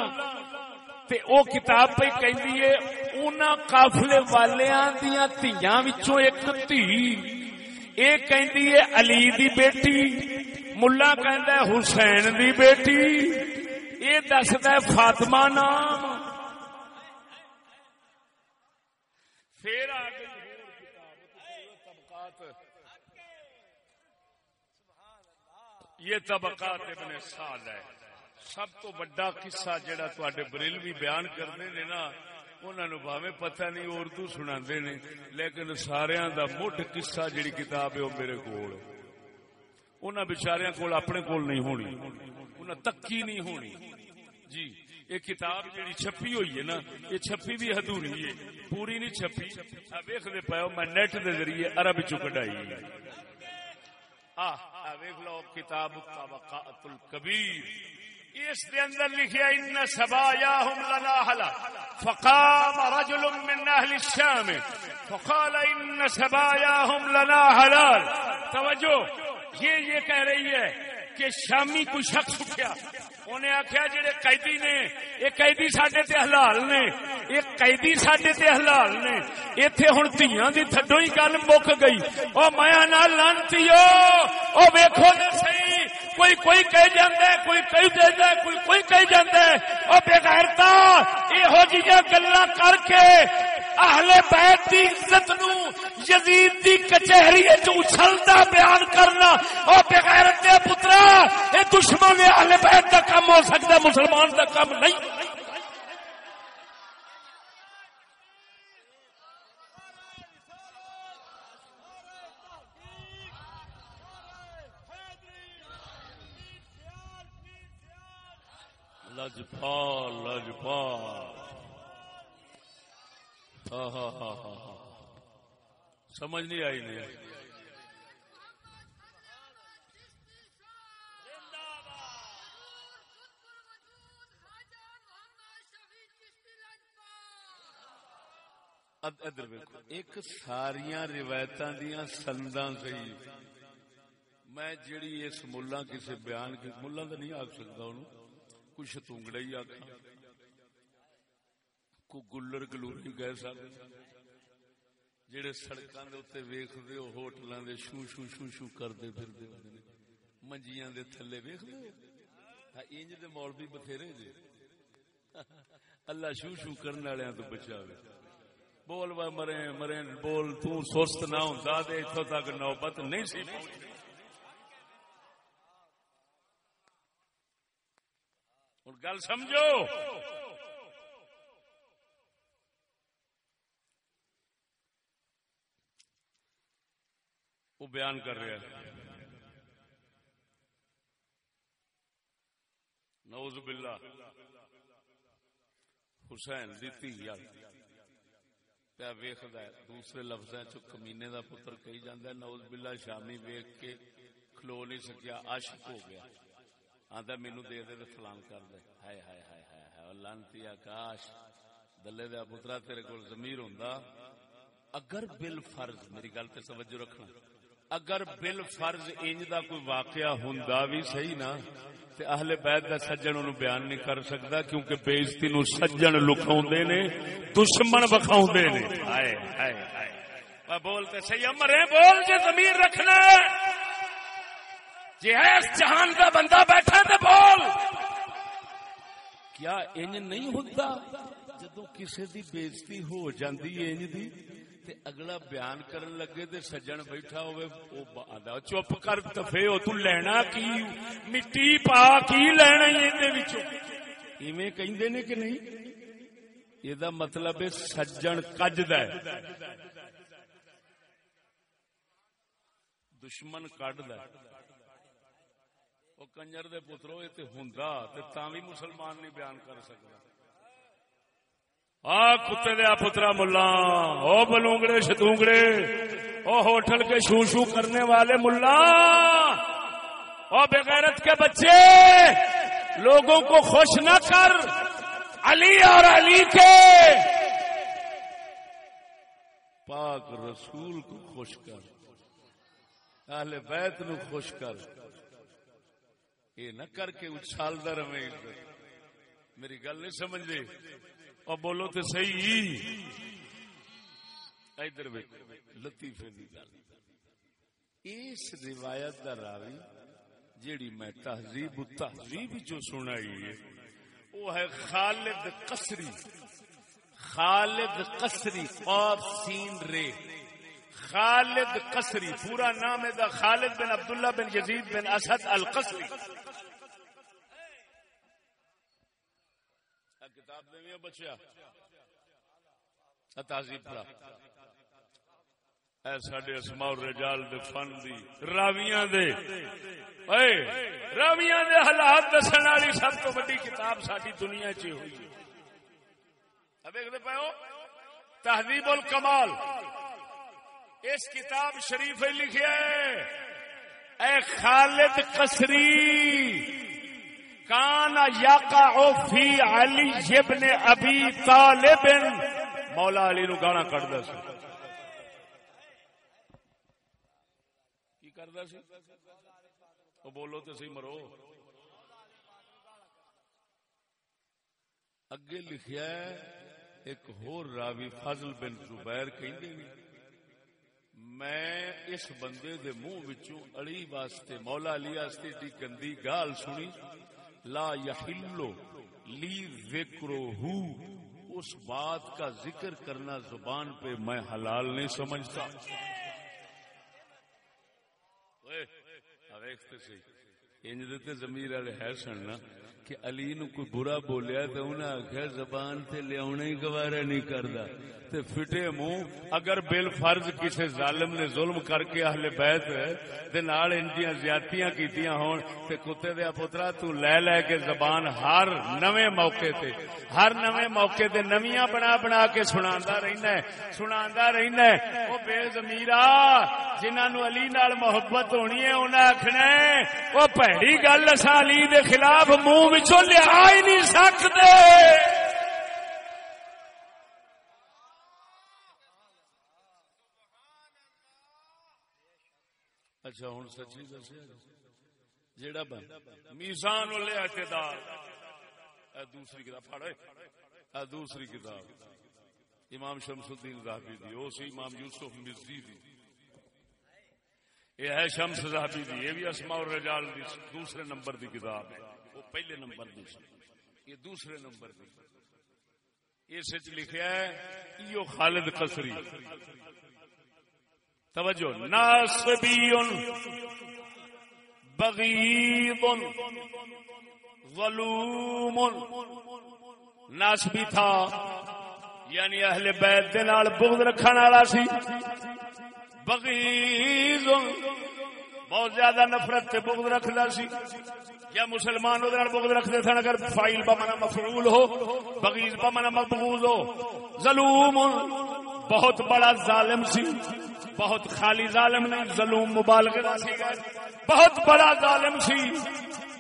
تے او کتاب پہ کہندی ہے انہاں قافلے والیاں دیاں تھیاں وچوں ایک تھی۔ اے کہندی ہے علی دی بیٹی، ملا کہندا ہے حسین دی بیٹی۔ اے دسدا ہے فاطمہ نام۔ پھر آ گئی طبقات یہ طبقات ابن سعد ہے۔ سب تو بڑا قصہ جڑا تے بریلوی بیان کرنے نے نا انہوں بھاوے پتہ نہیں، اردو سنا نے۔ لیکن سارا دا مٹھ قصہ جڑی کتاب ہے، وہ میرے کول۔ انہوں بچاریاں کول اپنے کول نہیں ہونی۔ انہیں تکی نہیں ہونی۔ جی۔ یہ کتاب جی چھپی ہوئی ہے نا، یہ چھپی بھی ادھوری ہے، پوری نہیں چھپی۔ ویخ دے پاؤ، میں نیٹ دے ذریعے عرب چ کڈائی۔ ویخ لو، کتاب طبقات الکبیر اس دے اندر لکھیا، ان سبایاہم لنا حلا فقام رجل من اہل الشام۔ فقال، ان سبایاہم لنا حلال توجہ، یہ یہ کہہ رہی ہے کہ شامی کوئی شخص اٹھیا انہیں آخیا جڑے قیدی نے، یہ قیدی سڈے تے حلال نے، یہ قیدی سڈے تے حلال نے۔ ایتھے ہن تیاں دی تھڈو ہی گل مک گئی۔ او میاں نال لانتی او ویکھو تے صحیح۔ کوئی کوئی کہہ جاندا ہے، کوئی کہی دیندا ہے، کوئی کوئی کہی جاندا ہے۔ او بے غیرتا ایہو جیاں گلاں کر کے اہل بیت دی عزت نو یزید دی کچہری وچ اچھلدا بیان کرنا، او بے پترا، اے دشمن اہل بیت دا کام ہو سکتا، مسلمان دا کام نہیں۔ لجپال لجپال ہاں ہاں ہاں ہاں سمجھ نہیں آئی نہیں۔ ایک ساریا روایت دیا سندا سی میں جڑی اس ملا کسی بیان کی ملا تو نہیں آخ سکتا ان کچھ تونگڑا ہی آخ کو گلر گلور ہی گئے سب جڑے سڑکاں دے اوتے ویکھدے ہو، ہوٹلاں دے شو شو شو شو کردے پھردے ہوندے نے۔ منجیاں دے تھلے ویکھدے ہاں انج دے مولوی بتھیرے جے۔ اللہ شو شو کرن والےاں تو بچاوے۔ بول وہ مرے مرے، بول تو سست نہ ہوندا تے ایتھوں تک نوبت نہیں سی۔ ہن گل سمجھو؟ بیان کر رہا ہے نوز باللہ۔ حسین، دیتی یاد پیا ویخد ہے، دوسرے لفظ کمینے دا پتر کہی جانا ہے نوز باللہ، شامی ویخ کے کھلو نہیں سکیا، عاشق ہو گیا۔ آدھا مینو دے دے فلان کر دے ہائے ہائے ہائے ہائے ہائے لانتی آکاش دلے دیا پترا تیرے کو زمیر ہوں اگر بل فرض میری گل تے توجہ رکھنا۔ اگر بل فرض انج دا کوئی واقعہ ہوندا بھی صحیح نا تے اہل بیت دا سجن انہوں بیان نہیں کر سکتا کیونکہ بےزتی نو سجن لکھاوندے نے دشمن وکھاوندے نے۔ ہائے ہائے ہائے بولتے صحیح امرے بول جے ضمیر رکھنا ہے۔ جی ہے اس جہان کا بندہ بیٹھا تے بول۔ کیا انج نہیں ہوتا جدو کسی دی بےزتی ہو جاندی ہے انج دی تے اگلا بیان کرن لگے تے سجن بیٹھا ہوئے، او باندا چپ کر تفے او تو لینا کی؟ مٹی پا کی لینا ایندے وچوں؟ ایویں کہندے نے کہ نہیں؟ یہ دا مطلب ہے سجن کجدا ہے۔ دشمن کڈدا ہے۔ او کنجر دے پترو یہ تے ہوندا، تے تاں وی مسلمان نہیں بیان کر سکدا۔ آ کتے دیا پترا ملا۔ او بلونگڑے، شتونگڑے۔ او ہوٹل کے شو شو کرنے والے ملا۔ او بغیرت کے بچے، لوگوں کو خوش نہ کر۔ علی اور علی کے۔ پاک رسول کو خوش کر۔ اہل بیت نو خوش کر۔ یہ نہ کر کے اچھال در میں میری گل نہیں سمجھ دے اور بولو تو صحیح۔ ادھر لطیفے کی گل۔ اس روایت دا راوی جیڑی میں تہذیب تہذیب جو سنائی ہے، وہ ہے خالد قصری۔ خالد قصری قاف سین رے۔ خالد قصری، پورا نام ہے دا خالد بن عبداللہ بن یزید بن اسد القصری۔ کتاب دے بچیا۔ تہذیب پڑھا۔ اے ساڈے اسماء الرجال دے فن دی، راویاں دے۔ اے، راویاں دے حالات دسن والی سب تو بڑی کتاب ساری دنیا چ ہوئی اب دیکھتے پاؤ تہذیب الکمال۔ اس کتاب شریف لکھیا ہے۔ اے خالد قصری۔ کان یقع فی علی ابن ابی طالب. مولا علی نو گانا کڈدا سی. کی کردا سی؟ او بولو تے صحیح مرو. اگے لکھیا ہے، ایک ہور راوی فضل بن زبیر کہندے نے، میں اس بندے دے منہ وچوں علی واسطے، مولا علی واسطے دی گندی گال سنی لا یحلو لی ذکرو ہو اس بات کا ذکر کرنا زبان پہ میں حلال نہیں سمجھتا۔ انج دیتے زمیر والے ہے سننا کہ علی نو کوئی برا بولیا تو انہیں آخیا زبان تے لیا ہی گوارا نہیں کرتا تے فٹے منہ، اگر بل فرض کسی ظالم نے ظلم کر کے اہل بیت دے نال انجیاں زیادتیاں کیتیاں ہون، تے کتے دیا پترا، تو لے لے کے زبان ہر نوے موقع تے، ہر نوے موقع تے نمیاں بنا بنا کے سناندا رہنا ہے، سناندا رہنا ہے۔ او بے ضمیرا جنہاں نو علی نال محبت ہونی ہے، انہاں آکھنا ہے او بھڑی گل اساں علی دے خلاف منہ وچوں لیا ہی نہیں سکدے اچھا ہوں سچی دسیا جیڑا بن میزان والے اعتدال دوسری کتاب، پڑھ دوسری کتاب۔ امام شمس الدین زاہبی دی، او سی امام یوسف مزدی دی۔ یہ ہے شمس زاہبی دی، یہ بھی اسماء الرجال دی، دوسرے نمبر دی کتاب ہے۔ وہ پہلے نمبر دی یہ دوسرے نمبر دی۔ اس لکھا ہے، ایو خالد قصری۔ توجہ ناسبی بغیب ظلوم ناسبی تھا یعنی اہل بیت دے نال بغض رکھن والا سی۔ بغیض بہت زیادہ نفرت تے بغض رکھدا سی۔ یا مسلمان ادھر بغض رکھتے سن اگر فائل بمنا مفعول ہو بغیض بمنا مقبوض ہو۔ ظلوم بہت بڑا ظالم سی۔ بہت خالی ظالم نہیں ظلم مبالغہ سی بہت بڑا ظالم سی۔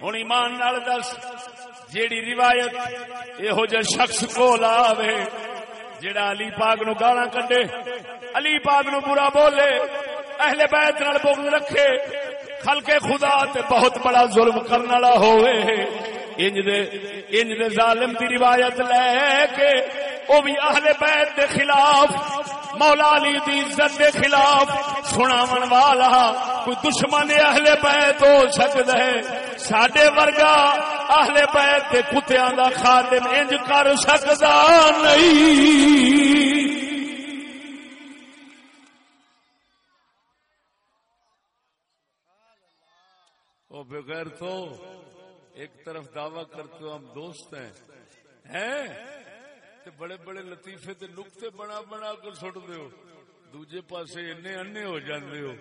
ہوں ایمان نال دس، جیڑی روایت یہو جہ شخص کو لاوے جیڑا علی پاک نو گالا کڈے، علی پاک نو برا بولے، اہل بیت نال بغض رکھے خلق خدا تے بہت بڑا ظلم کرنے والا ہوئے۔ انج دے انج دے ظالم دی روایت لے کے او بھی اہل بیت دے خلاف، مولا علی دی عزت دے خلاف سناون والا کوئی دشمن اہل بیت ہو سکدا ہے۔ ساڈے ورگا اہل بیت دے کتیاں دا خادم انج کر سکدا نہیں۔ او بغیر تو ایک طرف دعویٰ کرتے ہو، ہم دوست ہیں۔ ہیں؟ تے بڑے بڑے لطیفے تے نقطے بنا بنا کر سٹ دیو دوجے پاسے انے انے ہو جاندے ہو۔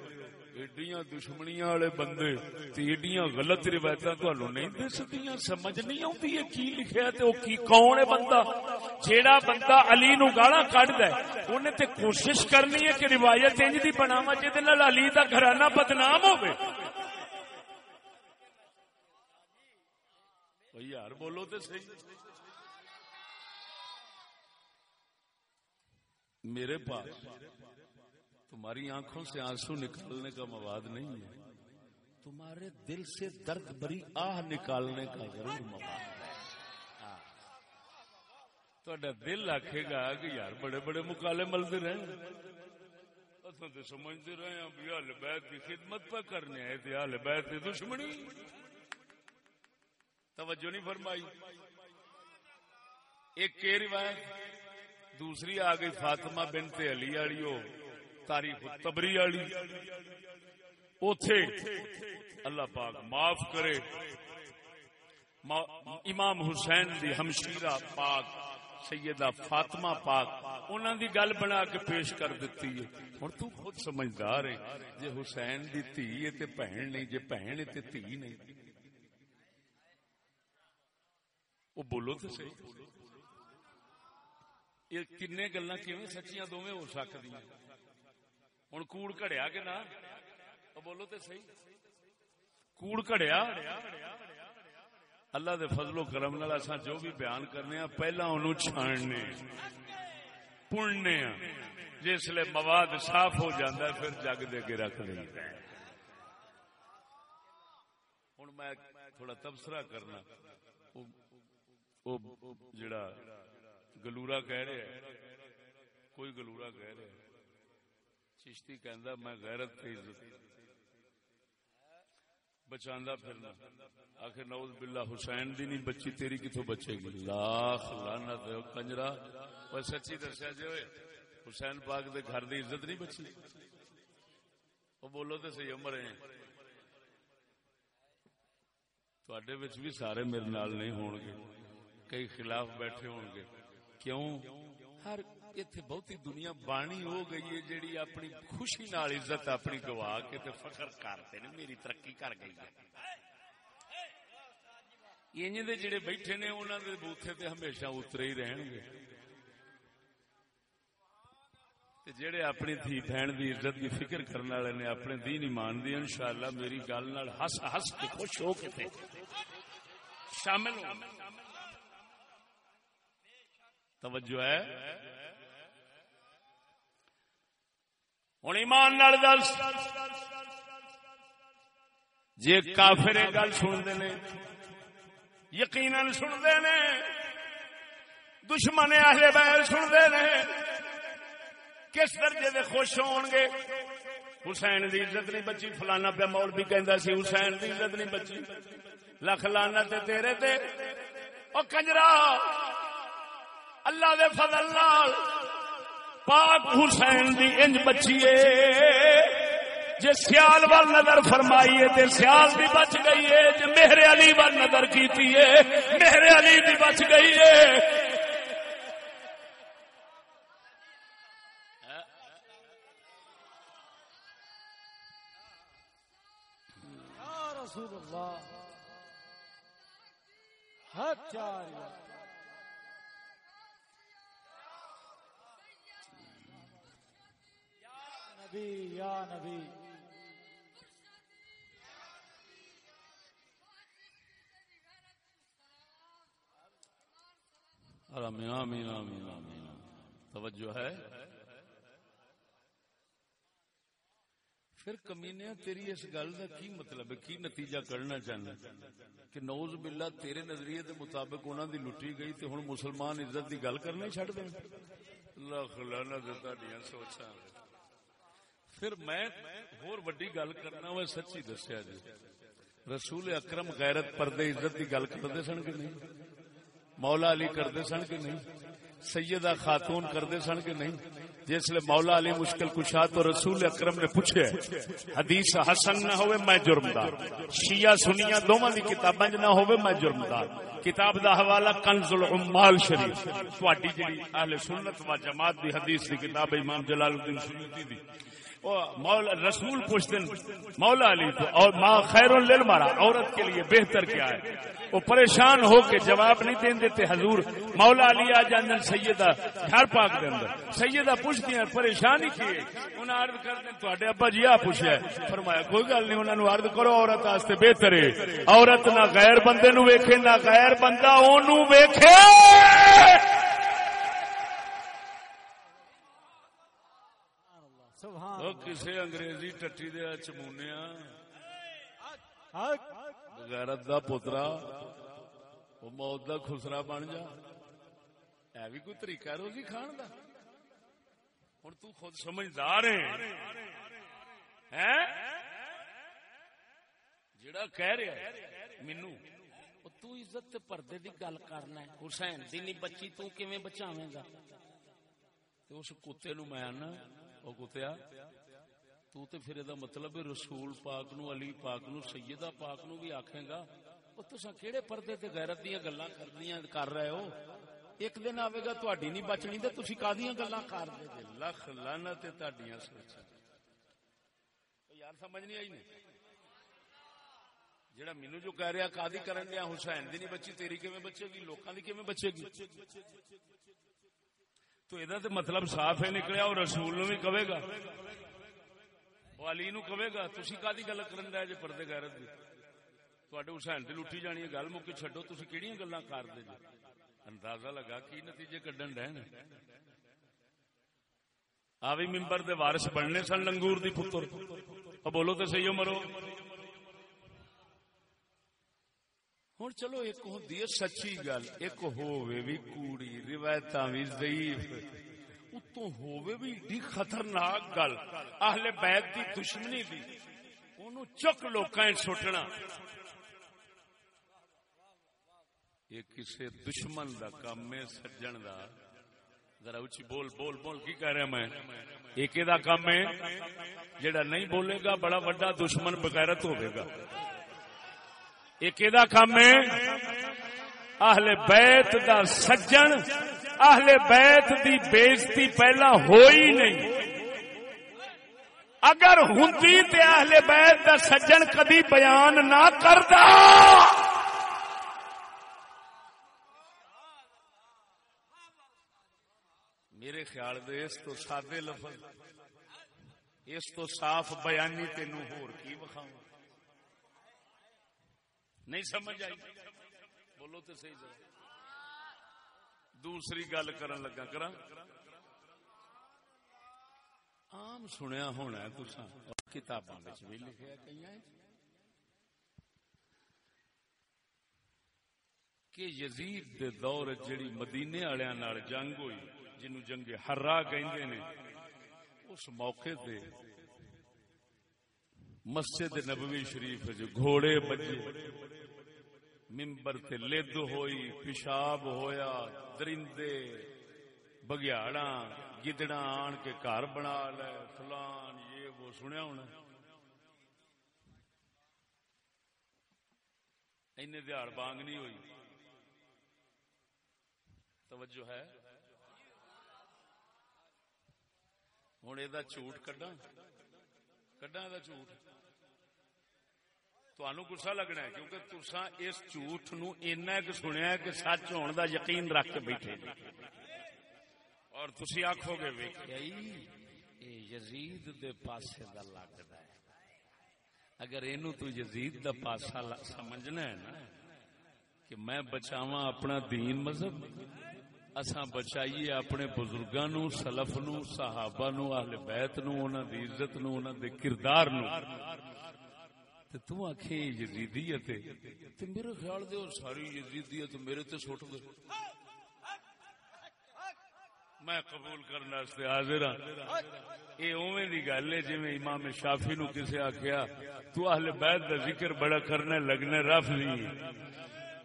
ایڈیاں دشمنیاں والے بندے، تے ایڈیاں غلط روایتاں تانوں نہیں دسدیاں سمجھ نہیں اوندی ہے کی لکھیا تے او کی کون ہے بندہ؟ جیڑا بندہ علی نو گالاں کڈدا ہے، اونے تے کوشش کرنی ہے کہ روایت انج دی بناواں جے دے نال علی دا گھرانہ بدنام ہوے یار، بولو تو صحیح۔ میرے پاس تمہاری آنکھوں سے آنسو نکالنے کا مواد نہیں ہے۔ تمہارے دل سے درد بری آہ نکالنے کا ضرور مواد ہے۔ تھوڑا دل آکھے گا کہ یار، بڑے بڑے مکالے ملتے رہے اصل تو سمجھتے رہے ہیں بھی ہل بیت کی خدمت پہ کرنے آئے تھے ہل بیت کی دشمنی۔ توجہ نہیں فرمائی۔ ایک کے روایت، دوسری آ گئی فاطمہ بنت علی والی ہو تاریخ تبری والی۔ اوتھے اللہ پاک معاف کرے۔ امام حسین دی ہمشیرہ پاک، سیدہ فاطمہ پاک انہوں دی گل بنا کے پیش کر دیتی ہے۔ ہوں تو خود سمجھدار ہے جی حسین دی تھی ہے تے بہن نہیں جی بہن تے تھی نہیں۔ وہ بولو تو صحیح یہ کن گلا سچیاں دونوں ہو سکتی ہوں کوڑ کڑیا کہ نہ بولو تو صحیح کوڑ کڑیا اللہ دے فضل و کرم نال اساں جو بھی بیان کرنے ہاں پہلا انہوں چھاننے پڑنے جس لیے مواد صاف ہو جاندہ ہے پھر جگ دے کے رکھ دیں ہوں میں تھوڑا تبصرہ کرنا وہ جڑا گلورا کہہ رہے کوئی گلورا کہہ رہے چشتی کہندا، میں غیرت کی عزت۔ بچاندا پھرنا۔ آخر نوز باللہ، حسین دی نہیں، بچی تیری کتوں بچے گی؟ لاکھ لعنت ہے کنجرا۔ وہ سچی دسیا جی حسین پاک دے گھر دی عزت نہیں بچی۔ وہ بولو تے صحیح عمر ہیں۔ تواڈے وچ بھی سارے میرے نال نہیں ہون گے کئی خلاف بیٹھے ہون گے۔ کیوں؟ ہر اتنے بہتی دنیا بانی ہو گئی ہے، جیڑی اپنی خوشی نال عزت، اپنی گوا کے تے فخر کرتے نے میری ترقی کر گئی ہے۔ انج دے جڑے بیٹھے نے، انہاں دے بوتھے تے ہمیشہ اترے ہی رہن گے۔ تے جڑے اپنی تھی بہن دی عزت دی فکر کرنے والے نے، اپنے دین ایمان دی انشاءاللہ میری گل نال ہس ہس کے خوش ہو کے تے شامل ہو۔ توجہ ہے۔ ہوں ایمان نال دس جی کافر گل سنتے نے یقین سنتے نے۔ دشمن اہل بیل سنتے نے۔ کس درجے دے خوش ہون گے؟ حسین دی عزت نہیں بچی، فلانا پیا مول بھی کہندا سی، حسین دی عزت نہیں بچی۔ لکھ لانا تے تیرے تے۔ او کنجرا! اللہ دے فضل نال۔ پاک حسین دی انج بچیے۔ جے سیال وال نظر فرمائیے، تے سیال بھی بچ گئی ہے جے مہر علی وال نظر کیتی ہے مہر علی بھی بچ گئی ہے رسول اللہ حق جاری نبی، یا نبی۔ آمین آمین آمین آمین۔ توجہ ہے۔ پھر کمینے، تیری اس گل کا کی مطلب ہے؟ کی نتیجہ کرنا چاہنا؟ کہ نوز باللہ تیرے نظریے دے مطابق انہوں دی لٹی گئی تے ہن مسلمان عزت دی گل کرنا ہی چھڑ دیں اللہ لعنت دے تہاڈیاں سوچاں۔ پھر میں ہور وڈی گل کرنا وہ سچی دسیا جی۔ رسول اکرم غیرت پردے عزت دی گل کرتے سن کہ نہیں؟ مولا علی کرتے سن کہ نہیں؟ سیدہ خاتون کرتے سن کہ نہیں؟ جس لیے مولا علی مشکل کشا تو رسول اکرم نے پوچھے، حدیث حسن نہ ہوئے میں جرمدار۔ شیعہ سنیاں دوواں دی کتاباں نہ ہوئے میں جرمدار۔ کتاب دا حوالہ کنز العمال شریف۔ تواڈی جڑی اہل سنت و جماعت دی حدیث دی کتاب امام جلال الدین سیوطی دی۔ مولا رسول پوچھتے مولا علی تو، اور ماں خیر لل مارا، عورت کے لیے بہتر کیا ہے؟ وہ پریشان ہو کے جواب نہیں دین دیتے، حضور مولا علی آ جان سیدہ گھر پاک دے اندر۔ سیدہ پوچھتی ہیں پریشان ہی کیے انہیں عرض کر دیں تو ابا جی آ پوچھا ہے۔ فرمایا، کوئی گل نہیں انہوں نے عرض کرو، عورت واسطے بہتر ہے۔ عورت نہ غیر بندے نو ویکھے، نہ غیر بندہ اونوں ویکھے سبحان وہ کسے انگریزی ٹٹی دے چمونیا غیرت دا پوترا وہ موت دا خسرا بن جا۔ اے بھی کوئی طریقہ روزی کھان دا؟ ہن تو خود سمجھدار ہے جڑا کہہ رہا ہے مینوں او تو عزت تے پردے دی گل کرنا ہے۔ حسین دی نہیں بچی تو کیویں بچاویں گا؟ تے اس کتے نو میں آنا او کتیا تو تے پھر دا مطلب ہے رسول پاک نو علی پاک نو سیدہ پاک نو بھی آکھیں گا او تساں کیڑے پردے تے غیرت دیاں گلاں کردیاں کر رہے ہو ایک دن آوے گا تہاڈی نہیں بچنی تے تسی کادیاں گلاں کر دے جے لکھ لعنت تے تہاڈیاں سوچاں یار سمجھ نہیں آئی نہیں جڑا مینو جو کہہ رہا کادی کرن دیا حسین دی نہیں بچی تیری کیویں بچے گی لوکاں دی کیویں بچے گی تو یہ تو مطلب صاف ہے نکلیا اور رسول نو بھی کہے گا وہ علی نو کہے گا تھی کا گل کرن دیا جی پردے غیرت دی تھوڑے حسین سے لٹھی جانی ہے گل مکی چڈو تھی کہڑی گلا کر دے اندازہ لگا کی نتیجے کڈن ڈے آ ممبر دے وارث بننے سن لنگور دی پتر اب بولو تو صحیح مرو ہوں چلو ایک ہوتی ہے سچی گل ایک ہووے بھی کوڑی روایت بھی ضعیف اتو ہووے بھی ایڈی خطرناک گل، اہل بیت دی دشمنی دی۔ اونوں چک لوکاں سٹنا۔ یہ کسے دشمن دا کام ہے، سجن دا۔ ذرا اچھی بول بول بول، کی کہہ رہا میں؟ ایک دا کام ہے؟ جڑا نہیں بولے گا، بڑا بڑا دشمن بغیرت ہوے گا۔ ایک دا کام ہے؟ اہل بیت دا سجن اہل بیت دی بےزتی پہلا ہوئی نہیں۔ اگر ہندی تے اہل بیت دا سجن کدی بیان نہ کردا۔ میرے خیال دے، اس تو سادے لفظ، اس تو صاف بیانی تینوں ہور کی بخاؤں نہیں سمجھ آئی؟ بولو تو صحیح ذرا۔ دوسری گل کرن لگا، کرا. عام سنیا ہونا ہے تسا کتاباں بھی لکھا کئی کہ یزید دے دور جڑی مدینے والوں نال جنگ ہوئی جنو جنگ ہرا کہندے نے، اس موقع تے مسجد نبوی شریف جو گھوڑے بجے ممبر تے لد ہوئی، پیشاب ہویا، درندے بگیاڑا گدڑا آن کے گھر بنا لے، فلان یہ وہ سنیا ہونا این دیہڑ بانگ نہیں ہوئی۔ توجہ ہے۔ ہوں یہ جھوٹ کڈا کڈا یہ جھوٹ؟ تہن گسا لگنا ہے، کیونکہ تسا اس جھوٹ نو اینا سنیا کہ سچ ہونے دا یقین رکھ کے بیٹھے اور تسی آخو گے یزید دے پاسے دا لگدا ہے۔ اگر اینو تو یزید دا پاسا سمجھنا ہے نا کہ میں بچاواں اپنا دین مذہب، اساں بچائیے اپنے بزرگاں نو، سلف نو، صحابہ نو، اہل بیت نو، انہاں دی عزت نو، انہاں دے کردار نو۔ تے تو آکھے یزیدیت تے میرے خیال دے او ساری یزیدیت میرے تے سٹ دے میں قبول کرنے واسطے حاضر ہاں۔ اے اوویں دی گل ہے جویں امام شافعی نو کسے آکھیا، تو اہل بیت دا ذکر بڑا کرنے، لگنے رفضی ہے۔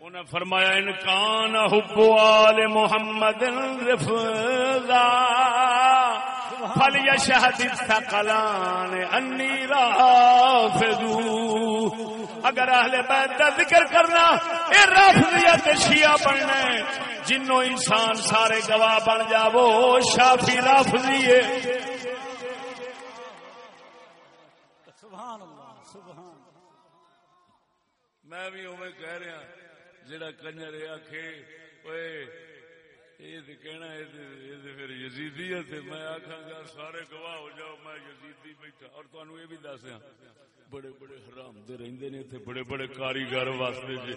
انہیں فرمایا ان کان حب آل محمد رفضا فلیشہد الثقلان انی رافضو اگر اہل بیت کا ذکر کرنا اے رافضیت شیعہ بننا ہے جنوں انسان سارے گواہ بن جاوو شافی رافضی ہے۔ سبحان اللہ سبحان میں بھی اوے کہہ رہا جڑا کنجر آخے اوے یہ تو کہنا یہ پھر یزیدیت ہے میں آخا گا سارے گواہ ہو جاؤ میں یزیدی بیٹھا اور تمہیں یہ بھی دسیا بڑے بڑے حرام دے رہندے نے اتنے بڑے بڑے کاریگر واسطے جی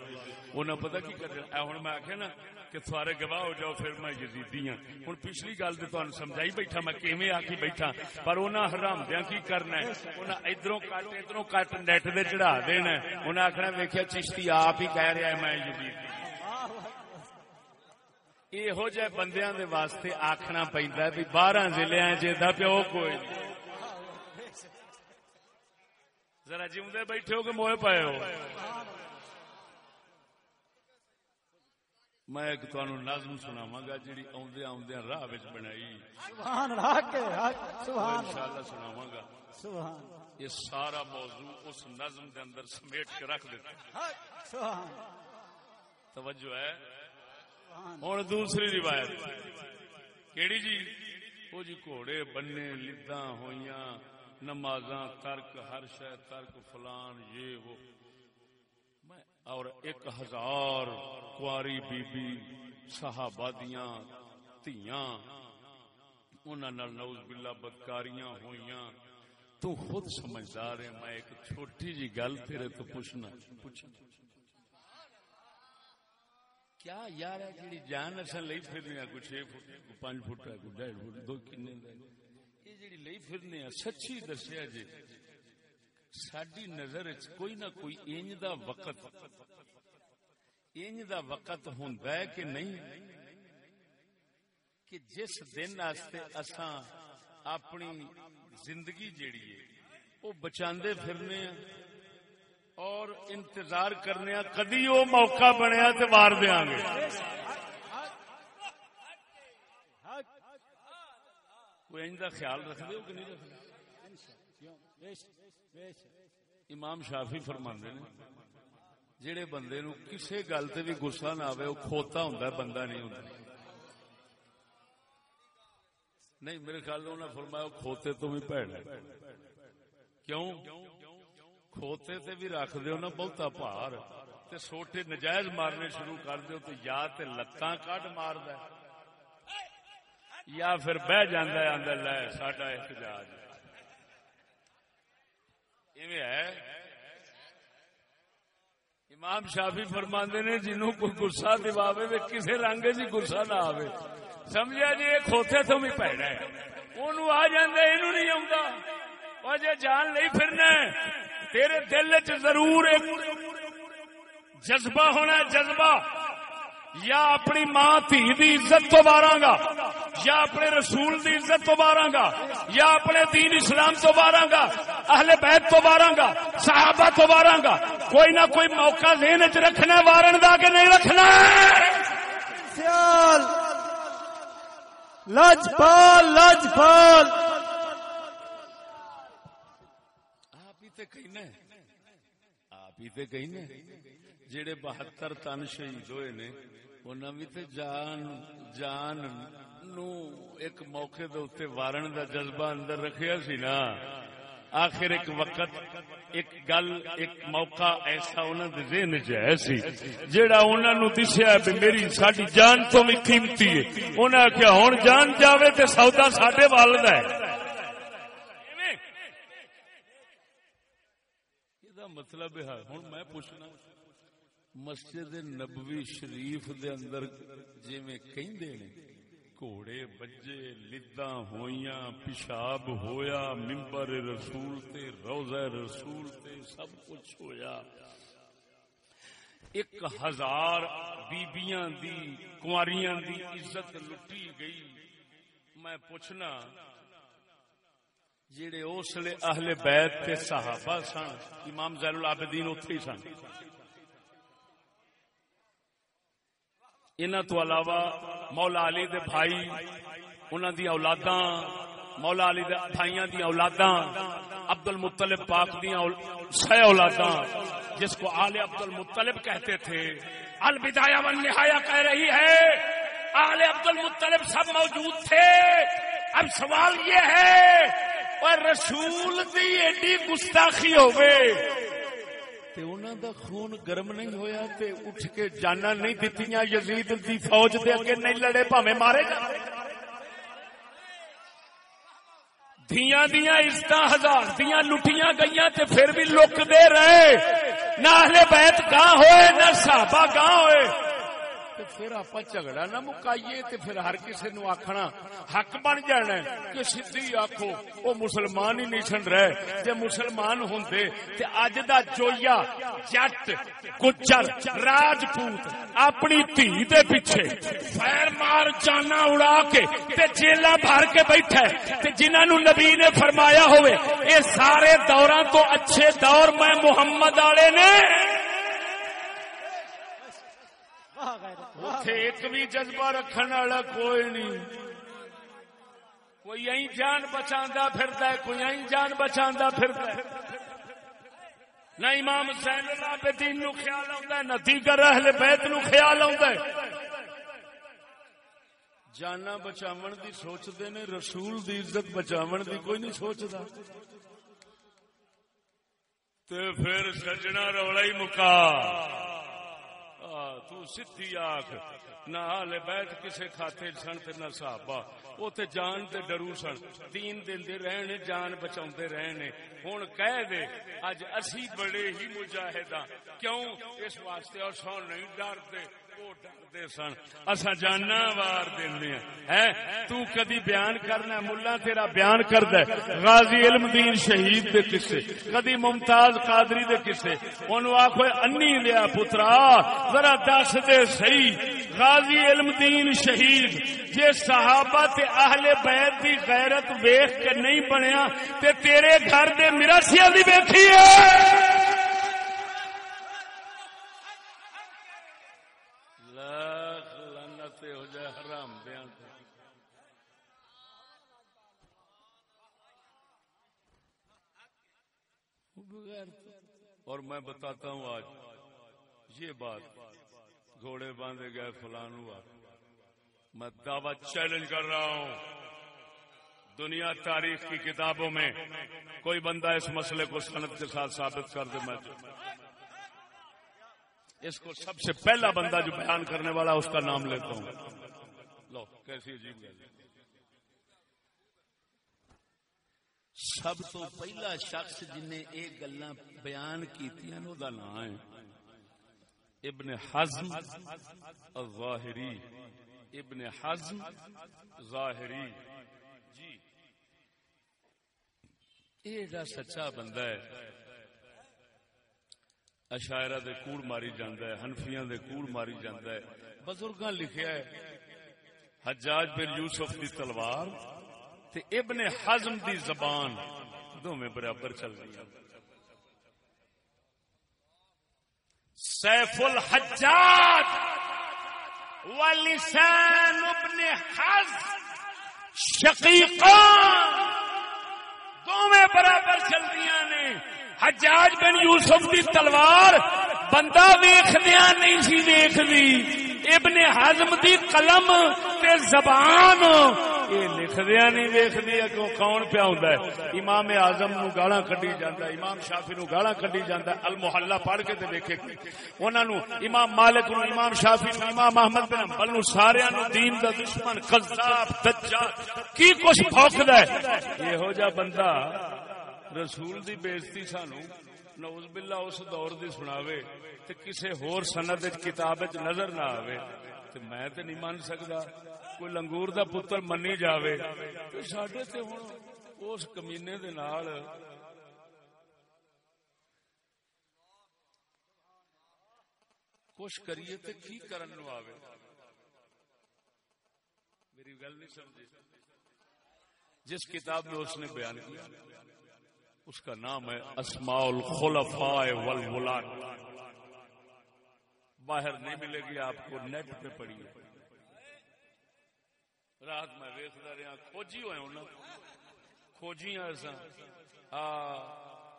انہیں پتا کی کر ہوں میں آخیا نا کہ سارے گواہ ہو جاؤ پھر میں یزیدی ہاں ہوں پچھلی گل تو تمہیں سمجھائی بیٹھا میں کیویں آخی بیٹھا پر انہیں حرام دیا کی کرنا ہے انہیں ادھروں کٹ ادھروں کٹ نیٹ دے چڑھا دینا ہے۔ انہیں آخنا ویکیا چشتی آپ ہی کہہ رہا ہے میں یزیدی یہو جہ بندیاں دے واسطے آخنا ضلع جا پیو کوئی نہیں ذرا جمدے بیٹھے ہو کہ موئے پائے ہو میں ایک تمہیں نظم سناواں گا جی آدھے آدھے راہ وچ بنائی سبحان سناواں گا سبحان یہ سارا موضوع اس نظم دے اندر سمیٹ کے رکھ دیتا سبحان توجہ ہے ہوں، دوسری روایت۔ کیڑی جی؟ وہ جی گھوڑے بننے، لداں ہوئیاں، نمازاں، ترک، ہر شہ ترک فلان، یہ، وہ۔ اور ایک ہزار کواری بی بی صحابہ دیاں تیاں، انہاں نال نعوذ باللہ بدکاریاں ہوئیاں۔ تو خود سمجھدار ہے، میں ایک چھوٹی جی گل تیرے تو پوچھنا پوچھنا۔ کیا یار ہے جیڑی جان اصل لئی پھرنے کوئی چھ فٹ کوئی پانچ فٹ ہے کوئی ڈیڑھ فٹ، دو کنے یہ جیڑی لئی پھرنے سچی دسیا جی ساری نظر وچ کوئی نہ کوئی انج دا وقت انج دا وقت ہوندا ہے کہ نہیں؟ کہ جس دن واسطے اساں اپنی زندگی جیڑی ہے، وہ بچاندے پھرنے ہیں۔ اور انتظار کرنے کدی وہ موقع بنیا تو مار دیا گے۔ کوئی انج دا خیال رکھ دے کہ نہیں رکھتے امام شافی فرماندے نے، جڑے بندے نو کسے گل تے بھی غصہ نہ آوے وہ کھوتا ہوندا ہے، بندہ نہیں ہوندا۔ نہیں، میرے خیال میں انہوں نے فرمایا کھوتے تو بھی بھڑ ہے۔ کیوں؟ کھوتے تے بھی رکھ دیو نا، بہتا بھار تے سوٹے نجائز مارنے شروع کر دیو تو یا تے لتاں کٹ ماردا ہے۔ یا پھر بہ جاندا ہے اندر لے ساڈا احتجاج۔ ہے ایویں ہے۔ امام شافی فرماندے نے، جنوں کوئی غصہ دواوے وے، کسے رنگ جی غصہ نہ آوے۔ سمجھا جی یہ کھوتے تو بھی پیڑا ہے۔ اونوں آ جاندا اینو نہیں آوندا۔ او جے جان نہیں پھرنا تیرے دل وچ ضرور ایک جذبہ ہونا ہے، جذبہ۔ یا اپنی ماں، تھی دی عزت تو ماراں گا یا اپنے رسول دی عزت تو ماراں گا یا اپنے دین اسلام تو ماراں گا اہل بیت تو ماراں گا صحابہ تو ماراں گا کوئی نہ کوئی موقع ذہن وچ رکھنا وارن دا کہ نہیں رکھنا سیال۔ لجپال لجپال آپ تے کہنا ہے آپ ہی تے کہنا ہے جڑے 72 تن شہید ہوئے نے، انہاں بھی تے جان جان نو ایک موقع دے اوتے وارن دا جذبہ اندر رکھیا سی نا۔ آخر ایک وقت، ایک گل، ایک موقع ایسا انہاں دے ذہن وچ سی، جیڑا انہاں نو دسیا بھی میری ساڈی جان تو بھی قیمتی ہے۔ انہاں کہ ہن جان جاوے تے سودا ساڈے والد ہے ایویں یہ مطلب ہے۔ ہوں میں پوچھنا، مسجد نبوی شریف دے اندر جویں کہندے نے، گھوڑے بجے، لداں ہویاں پیشاب ہویا ممبر رسول تے روزہ رسول تے سب کچھ ہویا۔ ایک ہزار بیبیاں دی کنواریاں دی عزت لٹی گئی۔ میں پوچھنا جڑے اسلے اہل بیت تے صحابہ سن، امام زین العابدین اوتھے ہی سن۔ انہاں تو علاوہ مولا علی دے بھائی، انہاں دی اولاداں، مولا علی دے بھائیاں دی اولاداں عبد المطلب پاک دی چھ اولاداں، جس کو آل عبد المطلب کہتے تھے۔ البدایہ والنہایہ کہہ رہی ہے، آل عبد المطلب سب موجود تھے۔ اب سوال یہ ہے اور رسول دی ایڈی گستاخی ہوئے تے انہاں دا خون گرم نہیں ہویا تے اٹھ کے جانا نہیں دتیاں یزید دی فوج دے اگے نہیں لڑے بھاویں مارے جا دھیاں دیاں عزت ہزار دیاں لٹیاں گئیاں تے پھر بھی لک دے رہے نہ اہل بیت گاں ہوئے نہ صحابہ گاں ہوئے تے پھر آپ جھگڑا نہ مکائیے تے پھر ہر کسی نو آخنا حق بن جانا ہے کہ سیدھی آخو وہ مسلمان ہی نہیں سن رہے۔ جے مسلمان ہوندے تے اج دا چویا جٹ، گجر، راجپوت اپنی دھی دے پیچھے فیر مار جانا اڑا کے تے جیلا بھر کے بیٹھا ہے۔ تے جنہاں نو نبی نے فرمایا ہوئے، اے سارے دوراں تو اچھے دور میں محمد والے نے واہ غیرت اتے ایک بھی جذبہ رکھنے والا کوئی نہیں۔ کوئی یہی جان بچا پھرتا ہے، کوئی یہی جان بچا پھرتا ہے۔ نہ امام حسین العابدین نو خیال آتا ہے، نہ دیگر اہل بیت نو خیال آتا ہے۔ جانا بچاون دی سوچتے نے، رسول دی عزت بچاون دی کوئی نہیں سوچتا تے پھر سجنا رولا ہی مکا تو سدھی آخ نہ حال بیٹھ کسے کھاتے سن تے نہ صحابہ۔ وہ تے جان تے ڈرو سن۔ دین دیندے رہنے جان بچا رہنے ہن کہہ دے اج اسی بڑے ہی مجاہداں۔ کیوں؟ اس واسطے اور سو نہیں ڈرتے۔ وہ سن۔ اسا جانا وار دیندے تو کدی بیان کرنا ملا تیرا بیان کردا ہے۔ غازی علم دین شہید دے قصے۔ کدی ممتاز قادری دے قصے۔ اونوں آکھو انی لیا پترا، ذرا دس دے صحیح۔ غازی علم دین شہید۔ جے صحابہ تے اہل بیت دی غیرت ویکھ کے نہیں بنیا، تے تیرے گھر دے میراثیاں دی ویکھی ہے لاکھ لعنت ہو جائے حرام بیان پہ اور میں بتاتا ہوں آج، یہ بات گھوڑے باندھے گئے فلان ہوا۔ میں دعوی چیلنج کر رہا ہوں۔ دنیا تاریخ کی کتابوں میں کوئی بندہ اس مسئلے کو صنعت کے ساتھ ثابت کر دے، میں اس کو سب سے پہلا بندہ جو بیان کرنے والا اس کا نام لیتا ہوں۔ لو، کیسی عجیب سب تو پہلا شخص جن نے یہ گلا بیان کی نام ہے۔ ابن حزم الظاہری۔ ابن حزم ظاہری جی۔ یہ جا سچا بندہ ہے۔ اشاعرہ دے کوڑ ماری جاندا ہے، حنفیاں دے کوڑ ماری جاندا ہے۔ بزرگاں لکھیا ہے، حجاج بن یوسف دی تلوار تے ابن حزم دی زبان۔ دونوں برابر چل رہی ہیں۔ سیف الحجاج ولسان ابن حزم شقیقان۔ دونوں برابر چل رہی نے۔ حجاج بن یوسف دی تلوار بندہ ویخدیا نہیں سی ویخدی ابن حزم دی قلم تے زبان یہ لکھدیا نہیں ویخدی اگوں کون پیا ہوندا ہے؟ امام اعظم نو گالاں کڈی جاندا ہے امام شافی نو گالاں کڈی جاندا ہے المحلہ پڑھ کے تے ویکھے انہاں نو امام مالک نو امام شافی نو امام احمد بن حنبل نو سارے نو دین دا دشمن، قذاب، دجال، کی کچھ بھوکدا ہے؟ یہو جا بندہ رسول دی بےزتی سانو نعوذ باللہ اس دور دی سناوے تے کسے ہور سند کتاب نظر نہ آوے تے میں تے نہیں مان سکدا۔ کوئی لنگور دا پتر منی جاوے تے ساڈے تے ہن اس کمینے دے نال کچھ کریے تے کی کرن نو آوے میری گل نہیں سمجھے جس کتاب میں اس نے بیان کیا اس کا نام ہے اسماء الخلفاء والولاد باہر نہیں ملے گی آپ کو نیٹ پہ پڑھیے رات میں ویختا رہا، کھوجی ہوئے ہونا۔ کھوجی ایسا۔ آ،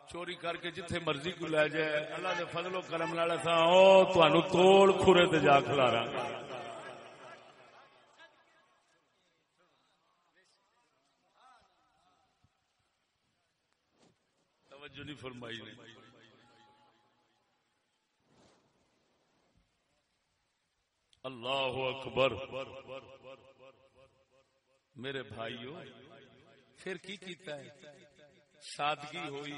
چوری کر کے جتھے مرضی کو لے جائے۔ اللہ دے فضل و کرم نال تھا او تانوں توڑ کھورے تے جا کھلارا توجہ نہیں فرمائی۔ نے اللہ اکبر۔ میرے بھائیو، پھر کی کیتا ہے؟ سادگی ہوئی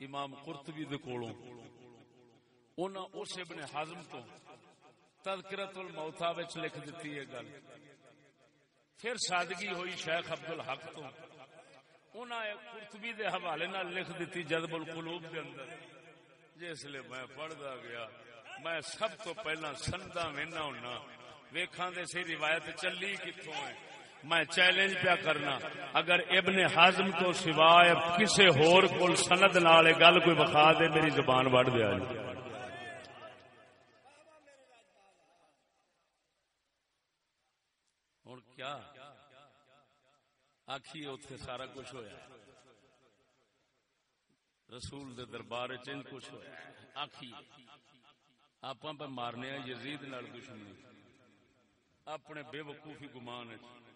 امام قرطبی دے کولوں۔ انہاں اس ابن حزم تو تذکرۃ الموتى وچ لکھ دتی ہے گل۔ پھر سادگی ہوئی شیخ عبد الحق تو انہاں قرطبی دے حوالے نال لکھ دتی جذب القلوب دے اندر۔ جس لیے میں پڑھدا گیا، میں سب تو پہلا سندا وینا ہونا۔ ویکھاں دے سی روایت چلی کتھوں ہے؟ میں چیلنج پیا کرنا۔ اگر ابن حازم تو سوائے کسے ہور کول سند نال گل کوئی بخا دے، میری زبان وڑ دیا جی ہوں کیا؟ آخی اتے سارا کچھ ہویا۔ رسول دے دربار چ کچھ ہویا۔ آخی آپ پہ مارنے یزید نال دشمنی۔ اپنے بے وقوفی گمان ہے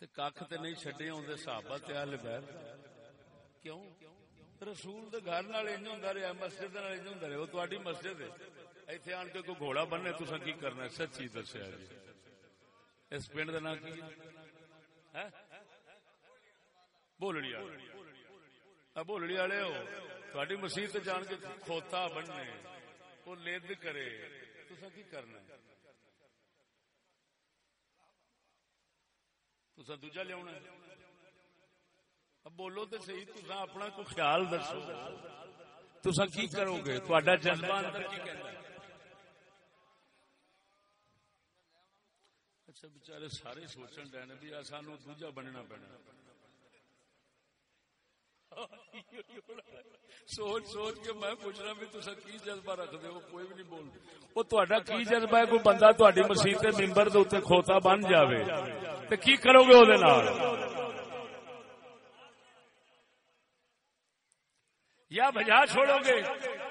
تے کھ تے نہیں چڈے آدھے صحابہ تے اہل بیت۔ کیوں؟ رسول دے گھر نال انج ہوندا رہیا، مسجد نال انج ہوندا رہیا، او تہاڈی مسجد ہے۔ ایتھے آن کے کوئی گھوڑا بننے، تساں کی کرنا ہے؟ سچی دسیا جی۔ اس پنڈ دا نام کی ہے؟ ہاں؟ بولڑی والے۔ بولڑی والے ہو۔ تہاڈی مسجد تے جان کے کھوتا بننے وہ لید کرے، تساں کی کرنا ہے؟ تسا دوجا لیا جی۔ اب بولو تو صحیح تسا اپنا کو خیال دسو۔ تسا کی کرو گے؟ تھوڑا جذبہ اندر کی کہنا اچھا بچارے سارے سوچن ڈے بھی سانو دوجا بننا پینا۔ سوچ سوچ کے میں پوچھنا بھی تسا کی جذبہ رکھ دے ہو؟ کوئی بھی نہیں بول وہ تہاڈا کی جذبہ ہے؟ کوئی بندہ تہاڈی مسیح تے ممبر دے اوتے کھوتا بن جاوے۔ تے کی کرو گے او دے نال؟ یا بجا چھوڑو گے؟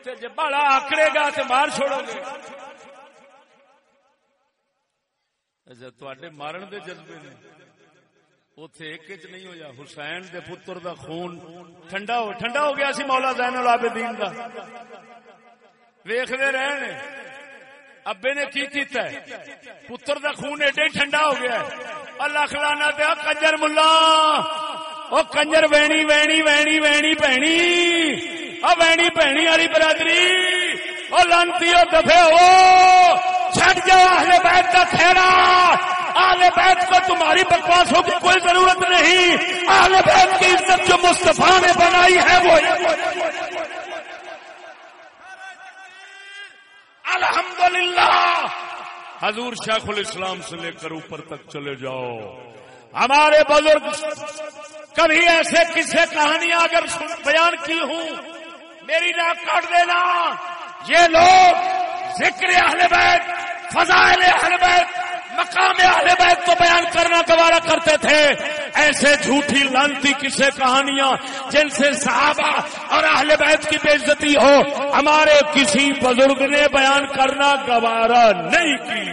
تے جے بالا آکڑے گا تے مار چھوڑو گے۔ اچھا تواڈے مارن دے جذبے نے۔ اتے ایک چ نہیں ہویا، حسین دے پتر دا خون۔ ٹھنڈا ہو ٹھنڈا ہو گیا سی مولا زین العابدین دا۔ ویختے رہے ابے نے کی کیتا ہے؟ پتر دا خون ایڈے ٹھنڈا ہو گیا اللہ خلانا دیا کنجر ملا۔ او کنجر وینی وینی وینی وینی پہنی او وینی پہنی والی برادری۔ او لانتی دفے ہو چھٹ جاؤ اہل بیت کا کھیرا۔ آل بیت کو تمہاری بکواسوں کی کوئی ضرورت نہیں۔ آل بیت کی عزت جو مصطفیٰ نے بنائی ہے وہ الحمدللہ۔ حضور شیخ الاسلام سے لے کر اوپر تک چلے جاؤ۔ ہمارے بزرگ، کبھی ایسے کسے کہانیاں اگر بیان کی ہوں، میری ناک کاٹ دینا۔ یہ لوگ ذکر اہل بیت، فضائل اہل بیت مقام اہل بیت کو بیان کرنا گوارا کرتے تھے۔ ایسے جھوٹی لانتی کسے کہانیاں جن سے صحابہ اور اہل بیت کی بےزتی ہو، ہمارے کسی بزرگ نے بیان کرنا گوارا نہیں کی۔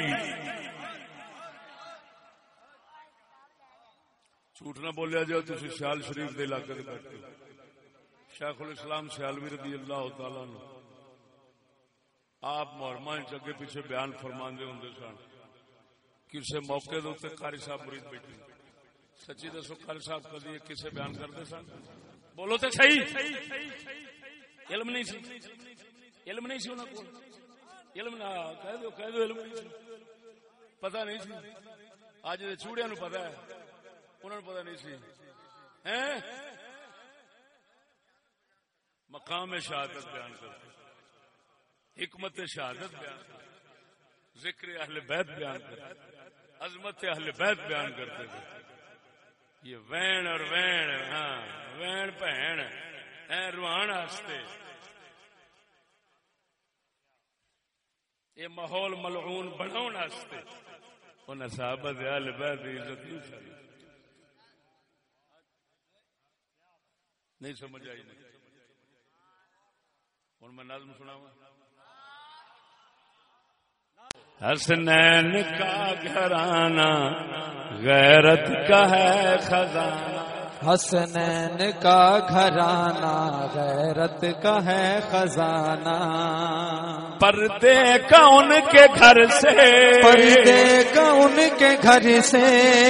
جھوٹ نہ بولیا جاؤ تھی سیال شریف دے علاقے شیخ الاسلام سیالوی رضی اللہ تعالی آپ محرمہ اگے پیچھے بیان فرماندے ہوں سن۔ کسی موقع دے قاری صاحب مرید بیٹھے سچی دسو قاری صاحب کدی کسے بیان کرتے سن؟ بولو تو صحیح۔ علم نہیں سی۔ علم نہیں سی انہوں کو علم نہ کہہ دو کہہ دو علم۔ نہیں سی پتہ نہیں سی۔ اج دے چوڑیاں نو پتہ ہے۔ انہوں نے پتہ نہیں سی۔ ہیں؟ مقام شہادت بیان کرتے حکمت شہادت بیان کرتے ذکر اہل بیت بیان کرتے عظمت اہل بیت بیان کرتے تھے۔ یہ وین اور وین ہاں وین بہن روحان واسطے یہ ماحول ملعون بناؤ واسطے انہیں صحابت اہل بیت کی عزت نہیں چاہیے نہیں سمجھ آئی۔ نہیں ہوں میں نظم سناوا حسنین کا گھرانہ غیرت کا ہے خزانہ۔ حسنین کا گھرانہ غیرت کا ہے خزانہ۔ پردے کا ان کے گھر سے۔ پردے کا ان کے گھر سے۔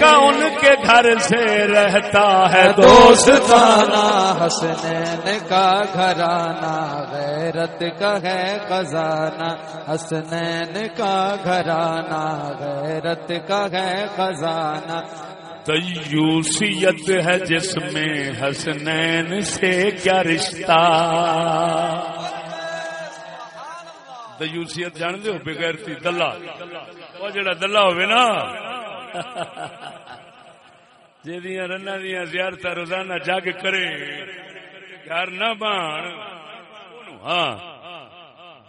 کا ان کے گھر سے رہتا ہے دوستانہ حسنین کا گھرانہ غیرت کا ہے خزانہ۔ حسنین کا گھرانہ غیرت کا ہے خزانہ۔ تیوسیت ہے جس میں حسنین سے کیا رشتہ؟ تیوسیت جان دو بغیر تھی دلہ۔ وہ جڑا دلہ ہوئے نا جہاں رنا دیا زیارت روزانہ جگ کرے۔ گھر نہ بان۔ ہاں۔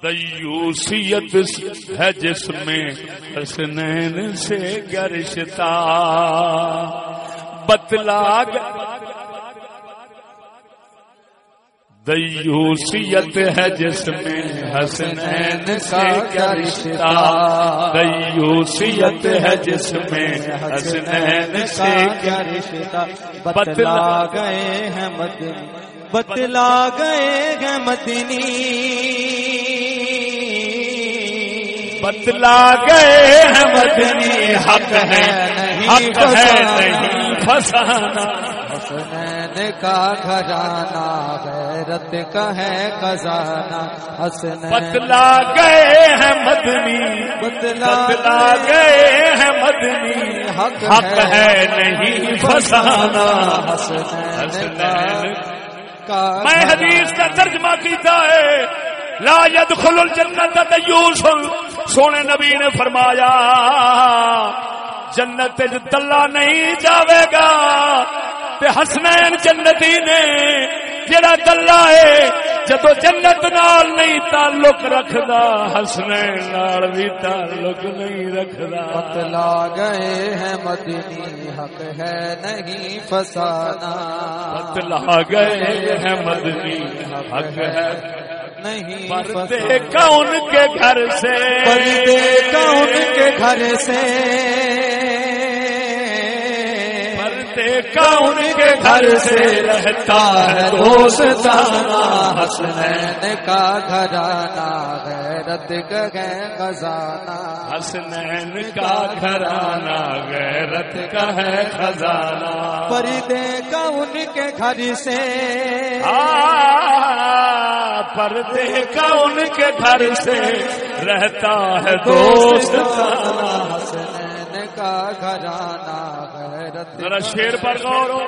دیوسیت ہے جس میں حسنین سے گرشتا رشتہ بتلا دیوسیت ہے جس میں حسنین سے کیا رشتہ؟ دیوسیت ہے جس میں حسنین سے کیا رشتہ؟ بتلا گئے ہیں مدنی، بتلا گئے ہیں مدنی۔ بتلا گئے ہیں مدنی، حق ہے حق ہے نہیں فسانا حسنین کا گھرانہ غیرت کا ہے خزانہ۔ حسنین بتلا گئے ہیں مدنی بتلا گئے ہیں مدنی۔ حق حق ہے نہیں فسانا کا میں حدیث کا ترجمہ کیتا ہے۔ لا يدخل الجنت دیوس سونے نبی نے فرمایا جنت دلہ نہیں جاوے گا۔ تے حسنین جنتی نے جڑا دلہ ہے جدو جنت نال نہیں تعلق رکھدا حسنین نال بھی تعلق نہیں رکھدا۔ بتلا گئے ہیں مدنی حق ہے نہیں فسانا۔ بتلا گئے ہیں مدنی حق ہے نہیں پردے کون کے گھر سے؟ پردے کون کے گھر سے؟ پردے کون کے گھر سے رہتا ہے دوستانہ حسنین کا گھرانہ غیرت کا خزانہ۔ حسنین کا گھرانہ غیرت کا ہے خزانہ۔ پردے کا ان کے گھر سے؟ آ، پردے کا ان کے گھر سے رہتا ہے دوست حسنین کا گھرانہ ذرا شیر پر غور۔ ہو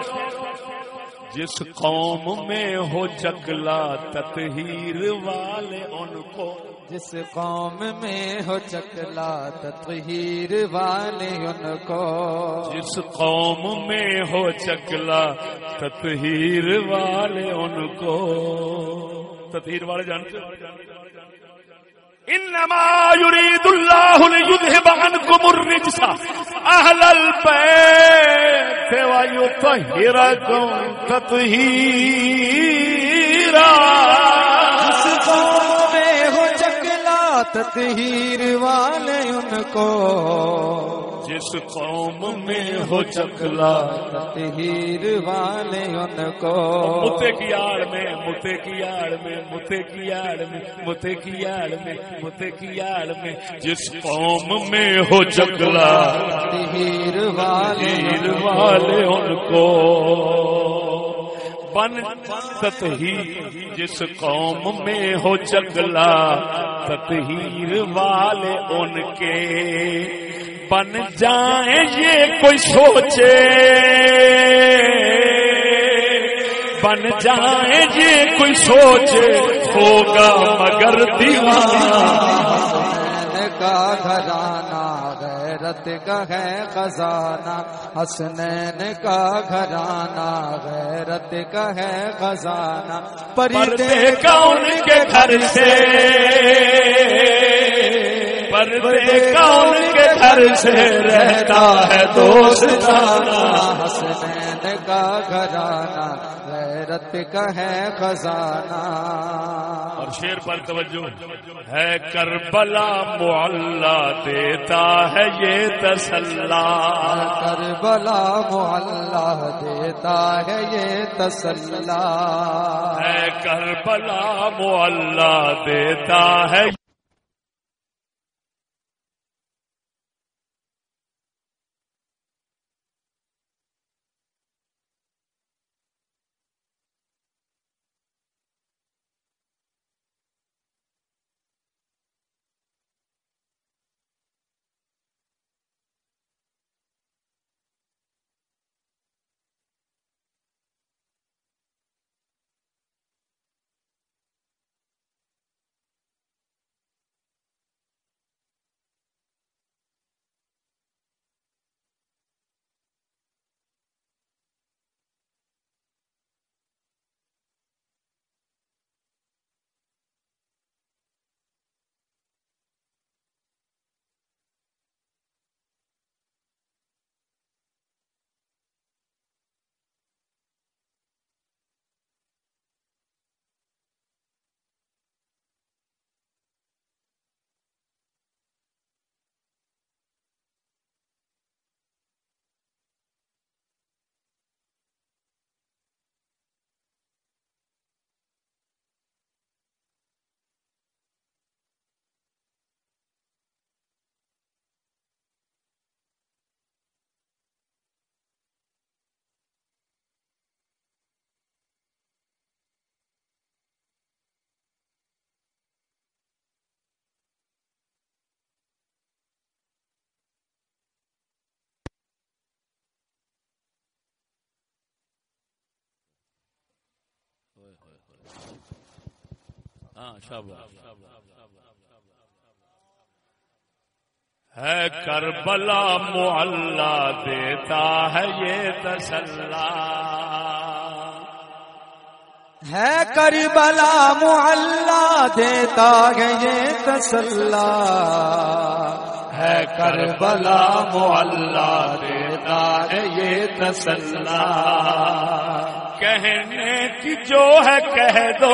جس قوم میں ہو چکلا تطہیر والے ان کو۔ جس قوم میں ہو چکلا تطہیر والے ان کو۔ جس قوم میں ہو چکلا تطہیر والے ان کو۔ تطہیر والے جانتے؟ انما يريد الله ليذهب عنكم الرجس. اهل البيت. ويطهركم تطهيرا. تطہیر والے ان کو۔ جس قوم میں ہو چکلا تطہیر والے ان کو۔ متے کی آڑ میں متے کی آڑ میں متے کی آڑ میں متے کی آڑ میں متے کی آڑ میں۔ جس قوم میں ہو چکلا تطہیر والے والے ان کو۔ بن تطہیر، جس قوم میں ہو چگلا تطہیر والے ان کے۔ بن جائیں یہ کوئی سوچے۔ بن جائیں یہ کوئی سوچے۔ ہوگا مگر دیوانہ کا گھرانہ۔ غیرت کا ہے خزانہ حسنین کا گھرانہ غیرت کا ہے خزانہ۔ پردے کا ان کے گھر سے۔ پردے کا ان کے گھر سے رہتا ہے دوستانہ۔ حسنین کا گھرانہ غیرت کا ہے خزانہ۔ اور شیر پر توجہ ہے کربلا معلہ دیتا ہے یہ تسلا۔ کربلا معلہ دیتا ہے یہ تسلا۔ ہے کربلا معلہ دیتا ہے ہاں شاباش۔ ہے کربلا معلہ دیتا ہے یہ تسلا۔ ہے کربلا معلہ دیتا ہے یہ تسلا۔ ہے کربلا معلہ دیتا ہے یہ تسلا۔ کہنے کی جو ہے کہہ دو۔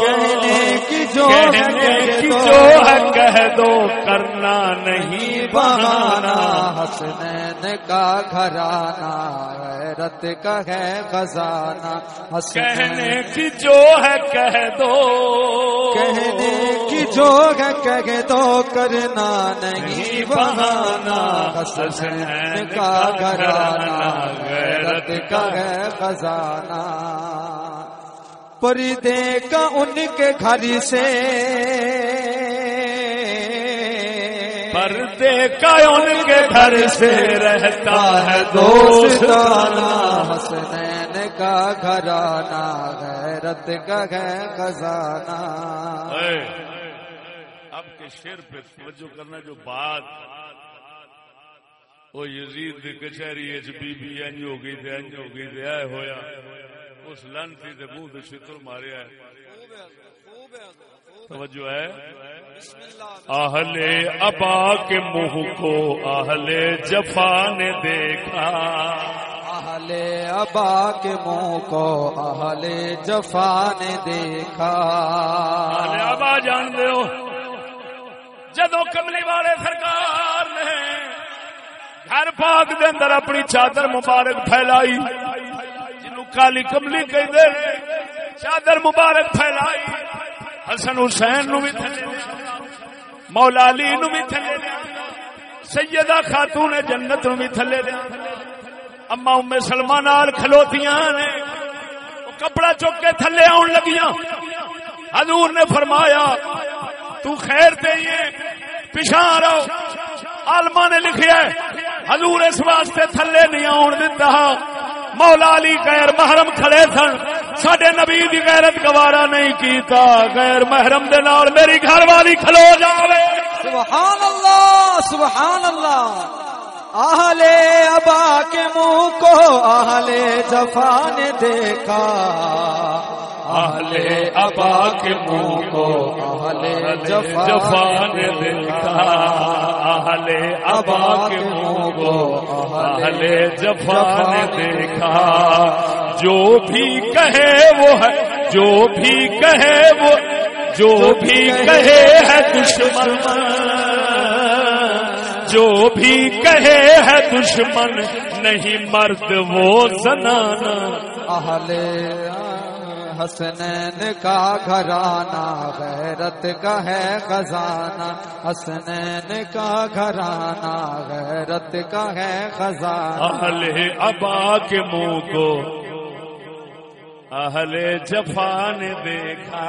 کہنے کی جو ہے کہہ دو۔ کرنا نہیں بہانا حسنین کا گھرانہ غیرت کا ہے خزانہ کہنے کی جو ہے کہہ دو۔ کہنے کی جو ہے کہہ دو کرنا نہیں بہانا۔ حسنین کا گھرانہ غیرت کا ہے خزانہ۔ پردے کا ان کے گھر سے پردے کا ان کے گھر سے رہتا ہے دوستانہ حسنین کا گھرانہ غیرت کا ہے خزانہ۔ اب کے شیر پہ توجہ کرنا جو بات۔ وہ یزید دی کچہری اچ بی بی انج ہو گئی تے انج ہو گئی تے اے ہویا۔ اس لنتی دے منہ تے چھتر ماریا ہے توجہ ہے۔ اہل ابا کے منہ کو اہل جفا نے دیکھا۔ اہل ابا کے منہ کو اہل جفا نے دیکھا۔ اہل ابا جان ہو۔ جدو کملی والے سرکار نے گھر پاک دے اندر اپنی چادر مبارک پھیلائی جنو کالی کملی کہتے چادر مبارک پھیلائی۔ حسن حسین نو بھی تھلے مولا علی نو بھی تھلے سیدہ خاتون جنت نو بھی تھلے اما ام سلمہ نال کھلوتیاں نے کپڑا چک کے تھلے آن لگیاں۔ حضور نے فرمایا، تو خیر تے پیچھا رہو۔ آلما نے لکھیا ہے، حضور اس واسطے تھلے نہیں آن دیتا مولا علی غیر محرم کھڑے سن۔ سڈے نبی دی غیرت گوارا نہیں کیتا۔ غیر محرم دے نال میری گھر والی کھلو جاوے۔ سبحان اللہ سبحان اللہ اہل ابا کے منہ کو اہل جفا نے دیکھا۔ اہل ابا کے منہ کو اہل جفا نے دیکھا۔ اہل ابا کے منہ کو اہل جفا نے دیکھا۔ جو بھی کہے وہ ہے جو بھی کہے وہ جو بھی کہے ہے دشمن جو بھی کہے ہے دشمن نہیں مرد وہ زنانا اہل حسنین کا گھرانہ غیرت کا ہے خزانہ۔ حسنین کا گھرانہ غیرت کا ہے خزانہ۔ اہل ابا کے منہ کو اہل جفا نے دیکھا۔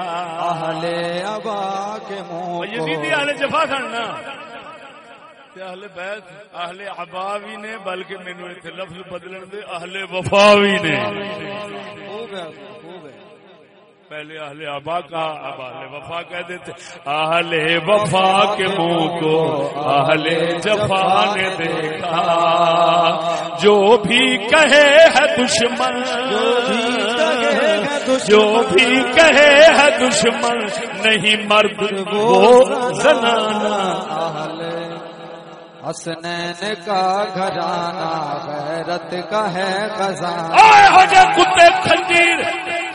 اہل ابا کے منہ یزیدی اہل جفا سننا اہل بیت اہل ابا بھی نے بلکہ مینو اتنے لفظ بدلن دے اہل وفا بھی نے۔ پہلے اہل ابا کا اب اہل وفا کہہ دیتے۔ اہل وفا کے منہ کو اہل جفا نے دیکھا۔ جو بھی کہے ہے دشمن۔ جو بھی کہے ہے دشمن نہیں مرد وہ زنانا حسنین کا گھرانہ غیرت کا ہے خزانہ۔ آئے ہو جے کتے خنجیر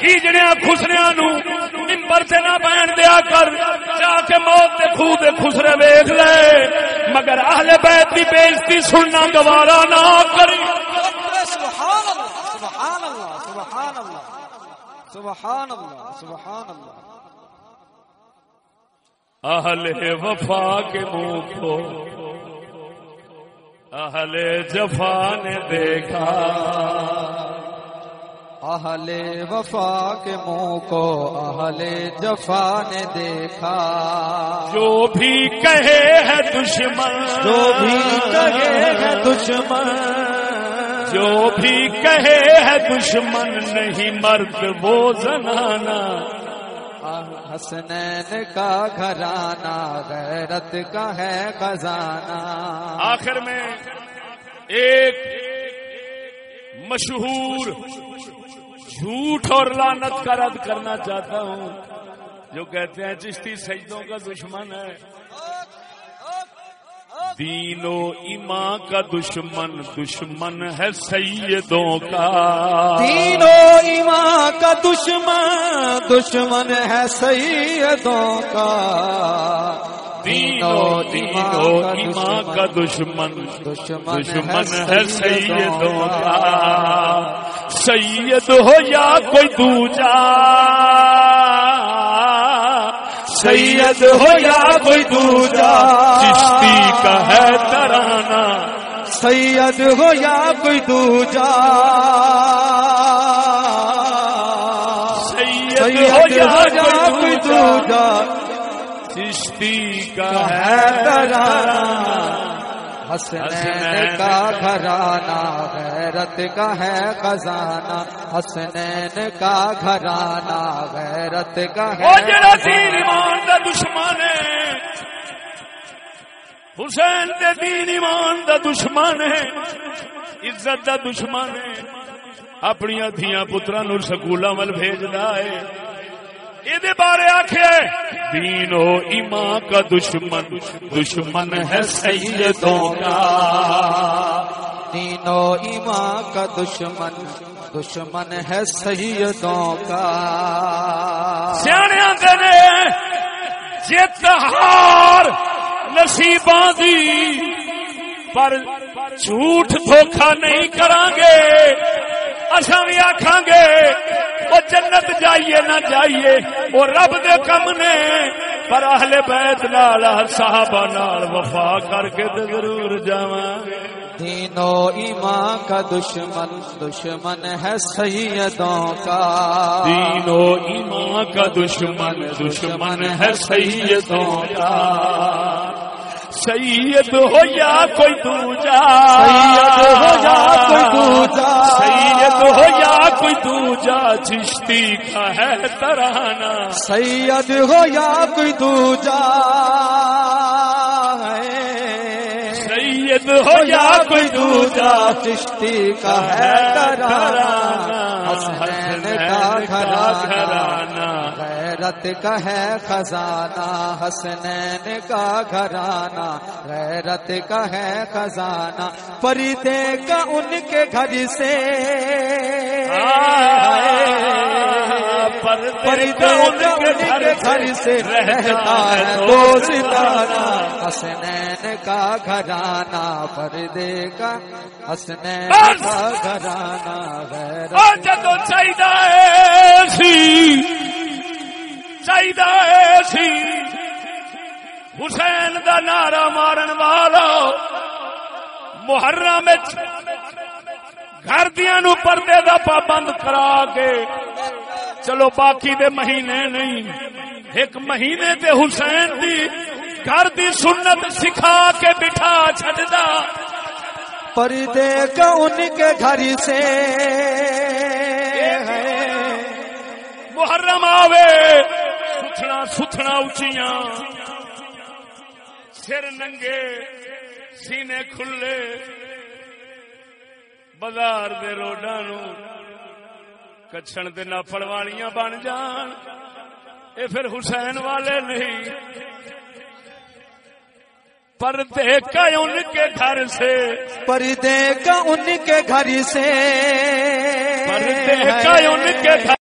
کیجڑیاں خسریاں نو ممبر سے نہ بہن دیا کر جا کے موت دے خو دے خسرے ویکھ لے۔ مگر اہل بیت دی بےزتی سننا گوارا نہ کری سبحان اللہ سبحان اللہ سبحان اللہ سبحان اللہ سبحان اللہ۔ اہل وفا کے منہ کو اہل جفا نے دیکھا۔ اہل وفا کے منہ کو اہل جفا نے دیکھا۔ جو بھی کہے ہے دشمن جو بھی کہے ہے دشمن جو بھی کہے ہے دشمن نہیں مرد وہ زنانا حسنین کا گھرانہ غیرت کا ہے خزانہ۔ آخر میں ایک مشہور جھوٹ اور لانت کا رد کرنا چاہتا ہوں جو کہتے ہیں چشتی سجدوں کا دشمن ہے۔ دین و ایمان کا دشمن دشمن ہے سیدوں کا۔ تینوں ایمان کا دشمن دشمن ہے سیدوں کا۔ دینو دینو ایمان کا دشمن دشمن ہے سیدوں کا۔ سید ہو یا کوئی دوجا۔ سید ہو یا کوئی دوجا؟ چشتی کا ہے ترانہ۔ سید ہو یا کوئی دوجا؟ سید ہو یا کوئی دوجا؟ چشتی کا ہے ترانہ۔ حسنین کا گھرانہ غیرت کا ہے خزانہ۔ حسنین کا گھرانہ غیرت کا ہے ایمان دا دشمن ہے۔ حسین دے دین ایمان دا دشمن ہے۔ عزت دا دشمن ہے۔ اپنی دھیاں پترا نو سکولا ول بھیجدا ہے۔ یہ بارے آخیا دین و ایمان کا دشمن دشمن ہے سیدوں کا دینو ایمان کا دشمن دشمن ہے سیدوں کا سیانے آتے نے جت ہار نصیباں دی پر جھوٹ دھوکھا نہیں کران گے اصا بھی آخان گے وہ جنت جائیے نہ جائیے وہ رب دے کم نے۔ پر اہل بیت نال صحابہ نال وفا کر کے تے ضرور جاواں۔ گے دینو ایمان کا دشمن دشمن ہے سیدوں کا۔ دین و ایمان کا دشمن دشمن ہے سیدوں کا۔ سید ہو یا کوئی دوجا؟ سید ہو یا کوئی دوجا؟ سید ہو یا کوئی دوجا؟ چشتی کا ہے ترانہ۔ سید ہو یا کوئی دوجا؟ ہے سید ہو یا کوئی دوجا؟ چشتی کا ہے ترانہ۔ حسنین کا غیرت کا ہے خزانہ حسنین کا گھرانہ۔ غیرت کا ہے خزانہ پریدے کا ان کے گھر سے۔ پردے کا ان کے گھر سے رہتا ہے دو ستارہ حسنین کا گھرانہ پردے کا حسنین کا گھرانہ۔ غیرت جدو چاہیے۔ چاہیے سی حسین دا نعرہ مارن والا محرم گھر دیا نو پردے دا پابند کرا کے چلو باقی دے مہینے نہیں ایک مہینے تے حسین دی گھر دی سنت سکھا کے بٹھا چھڈدا پردے کا ان کے گھر سے محرم آوے ستھنا ستھنا اچیاں سر ننگے سینے کھلے۔ بازار دے روڈاں نو کچھن دے نفڑ والیاں بن جان۔ اے پھر حسین والے نہیں۔ پردے کا ان کے گھر سے۔ پردے کا ان کے گھر سے۔ پردے کا ان کے گھر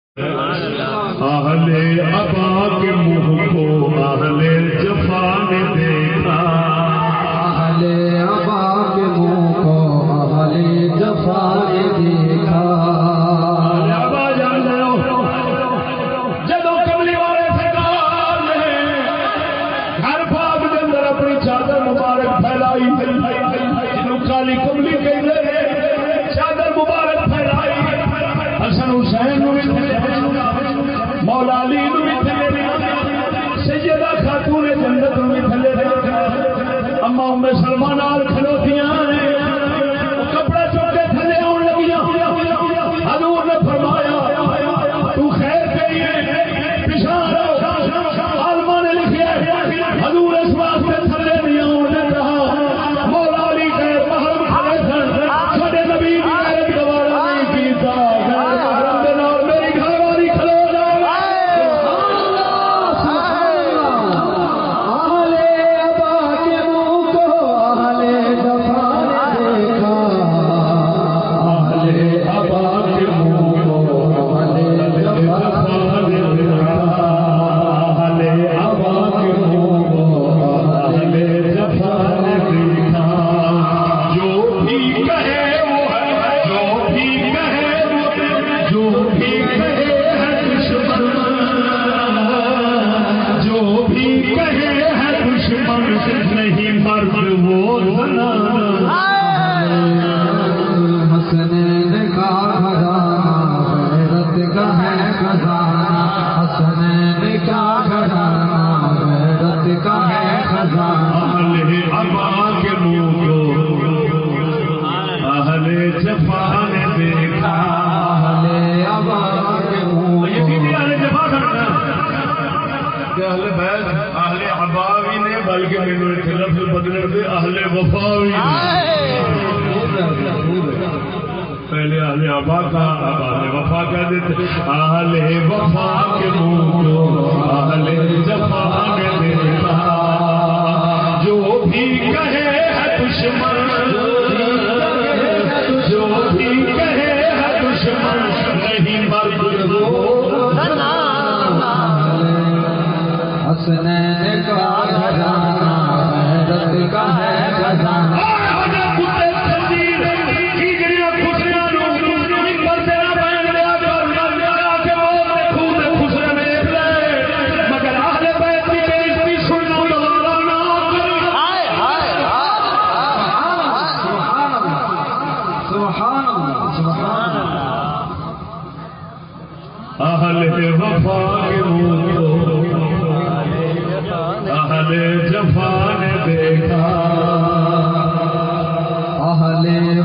اہل ابا کے منہ کو اہل جفا نے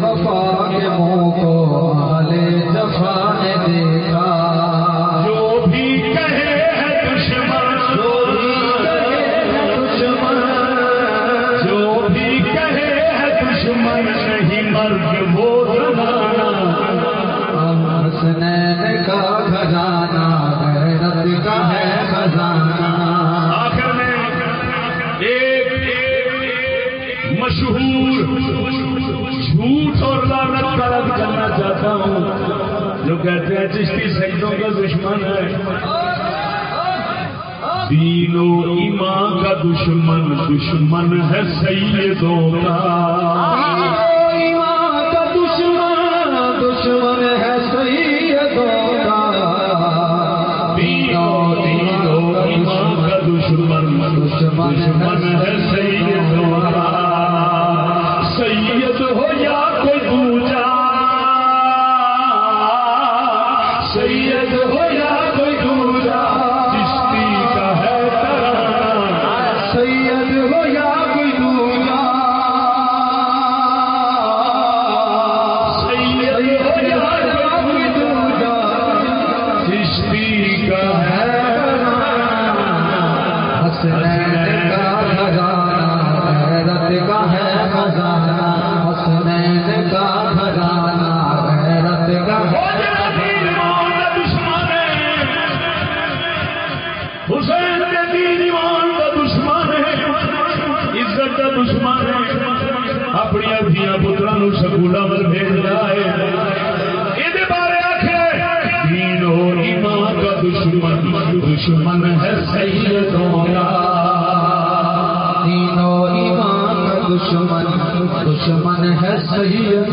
وفا کے منہ کو جفا کہتے ہیں چشتی سیدوں کا دشمن ہے۔ دین و ایمان کا دشمن دشمن ہے سیدوں کا۔ هي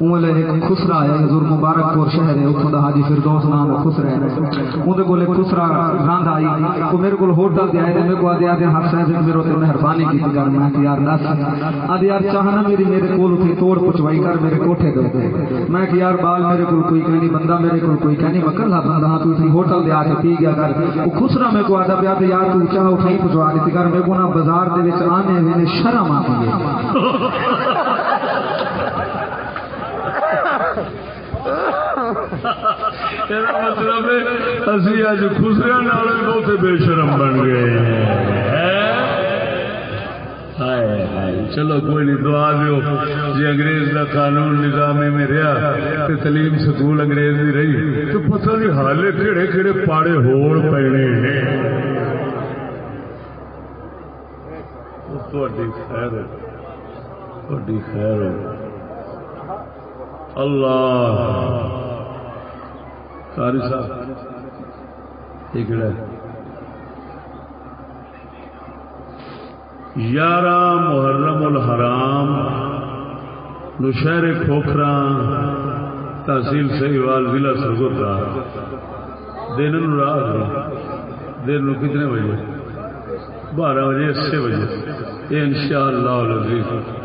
اون ویلے ایک خسرا ہے، حضور مبارک پور شہر ہے اتوں دا حاجی فردوس نام خسرا ہے۔ اون دے کول خسرا راند آئی۔ او میرے کول ہوٹل تے آئے تے میرے کو آدے آدے حق صاحب نے میرے تے مہربانی کیتی کر میں کہ یار دس، آدے یار چاہنا میری میرے کول تے توڑ پچوائی کر میرے کوٹھے دے میں کہ یار بال میرے کول کوئی کہنی، بندہ میرے کول کوئی کہنی مکلا بندہ ہاں تو تھی ہوٹل دے آ کے پی گیا کر۔ او خسرا میں کو آدا پیا تے یار تو چاہ اٹھائی پچوا دیتی کر۔ میرے کو نا بازار دے وچ آنے ویلے شرم آتی ہے [LAUGHS] میرا مطلب ہے اسی اج خسرے نال بہت بے شرم بن گئے چلو کوئی نہیں دعا دیو جی انگریز دا قانون نظام میں رہا تے تعلیم سکول انگریز دی رہی تو پتہ نہیں حالے کہڑے کہڑے پاڑے ہوڑ پینے ہیں خیر ہو خیر اللہ قاری صاحب یہ کہڑا ہے یارہ محرم الحرام نشہر کھوکھرا، تحصیل سہیوال، ضلع سرگوتا۔ دن رات دن نو کتنے بجے؟ بارہ بجے، اسی بجے۔ یہ ان شاء اللہ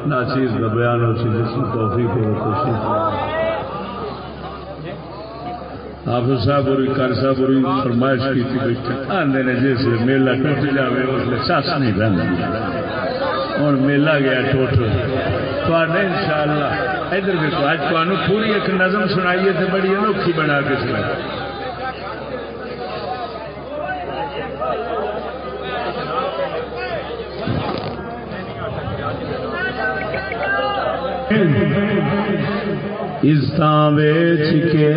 ناچیز کا بیان ہو سی جس میں توفیق ہو کوشش حافظ صاحب اور کار صاحب اور فرمائش کی تھی بیٹھے آندے نے جس میلہ ٹوٹ جائے اس لیے سس نہیں بہن ہوں میلہ گیا ٹوٹ۔ ان شاء اللہ ادھر دیکھو اج تمہیں پوری ایک نظم سنائیے تو بڑی انوکھی بنا کے سنائی۔ عزت ویچ کے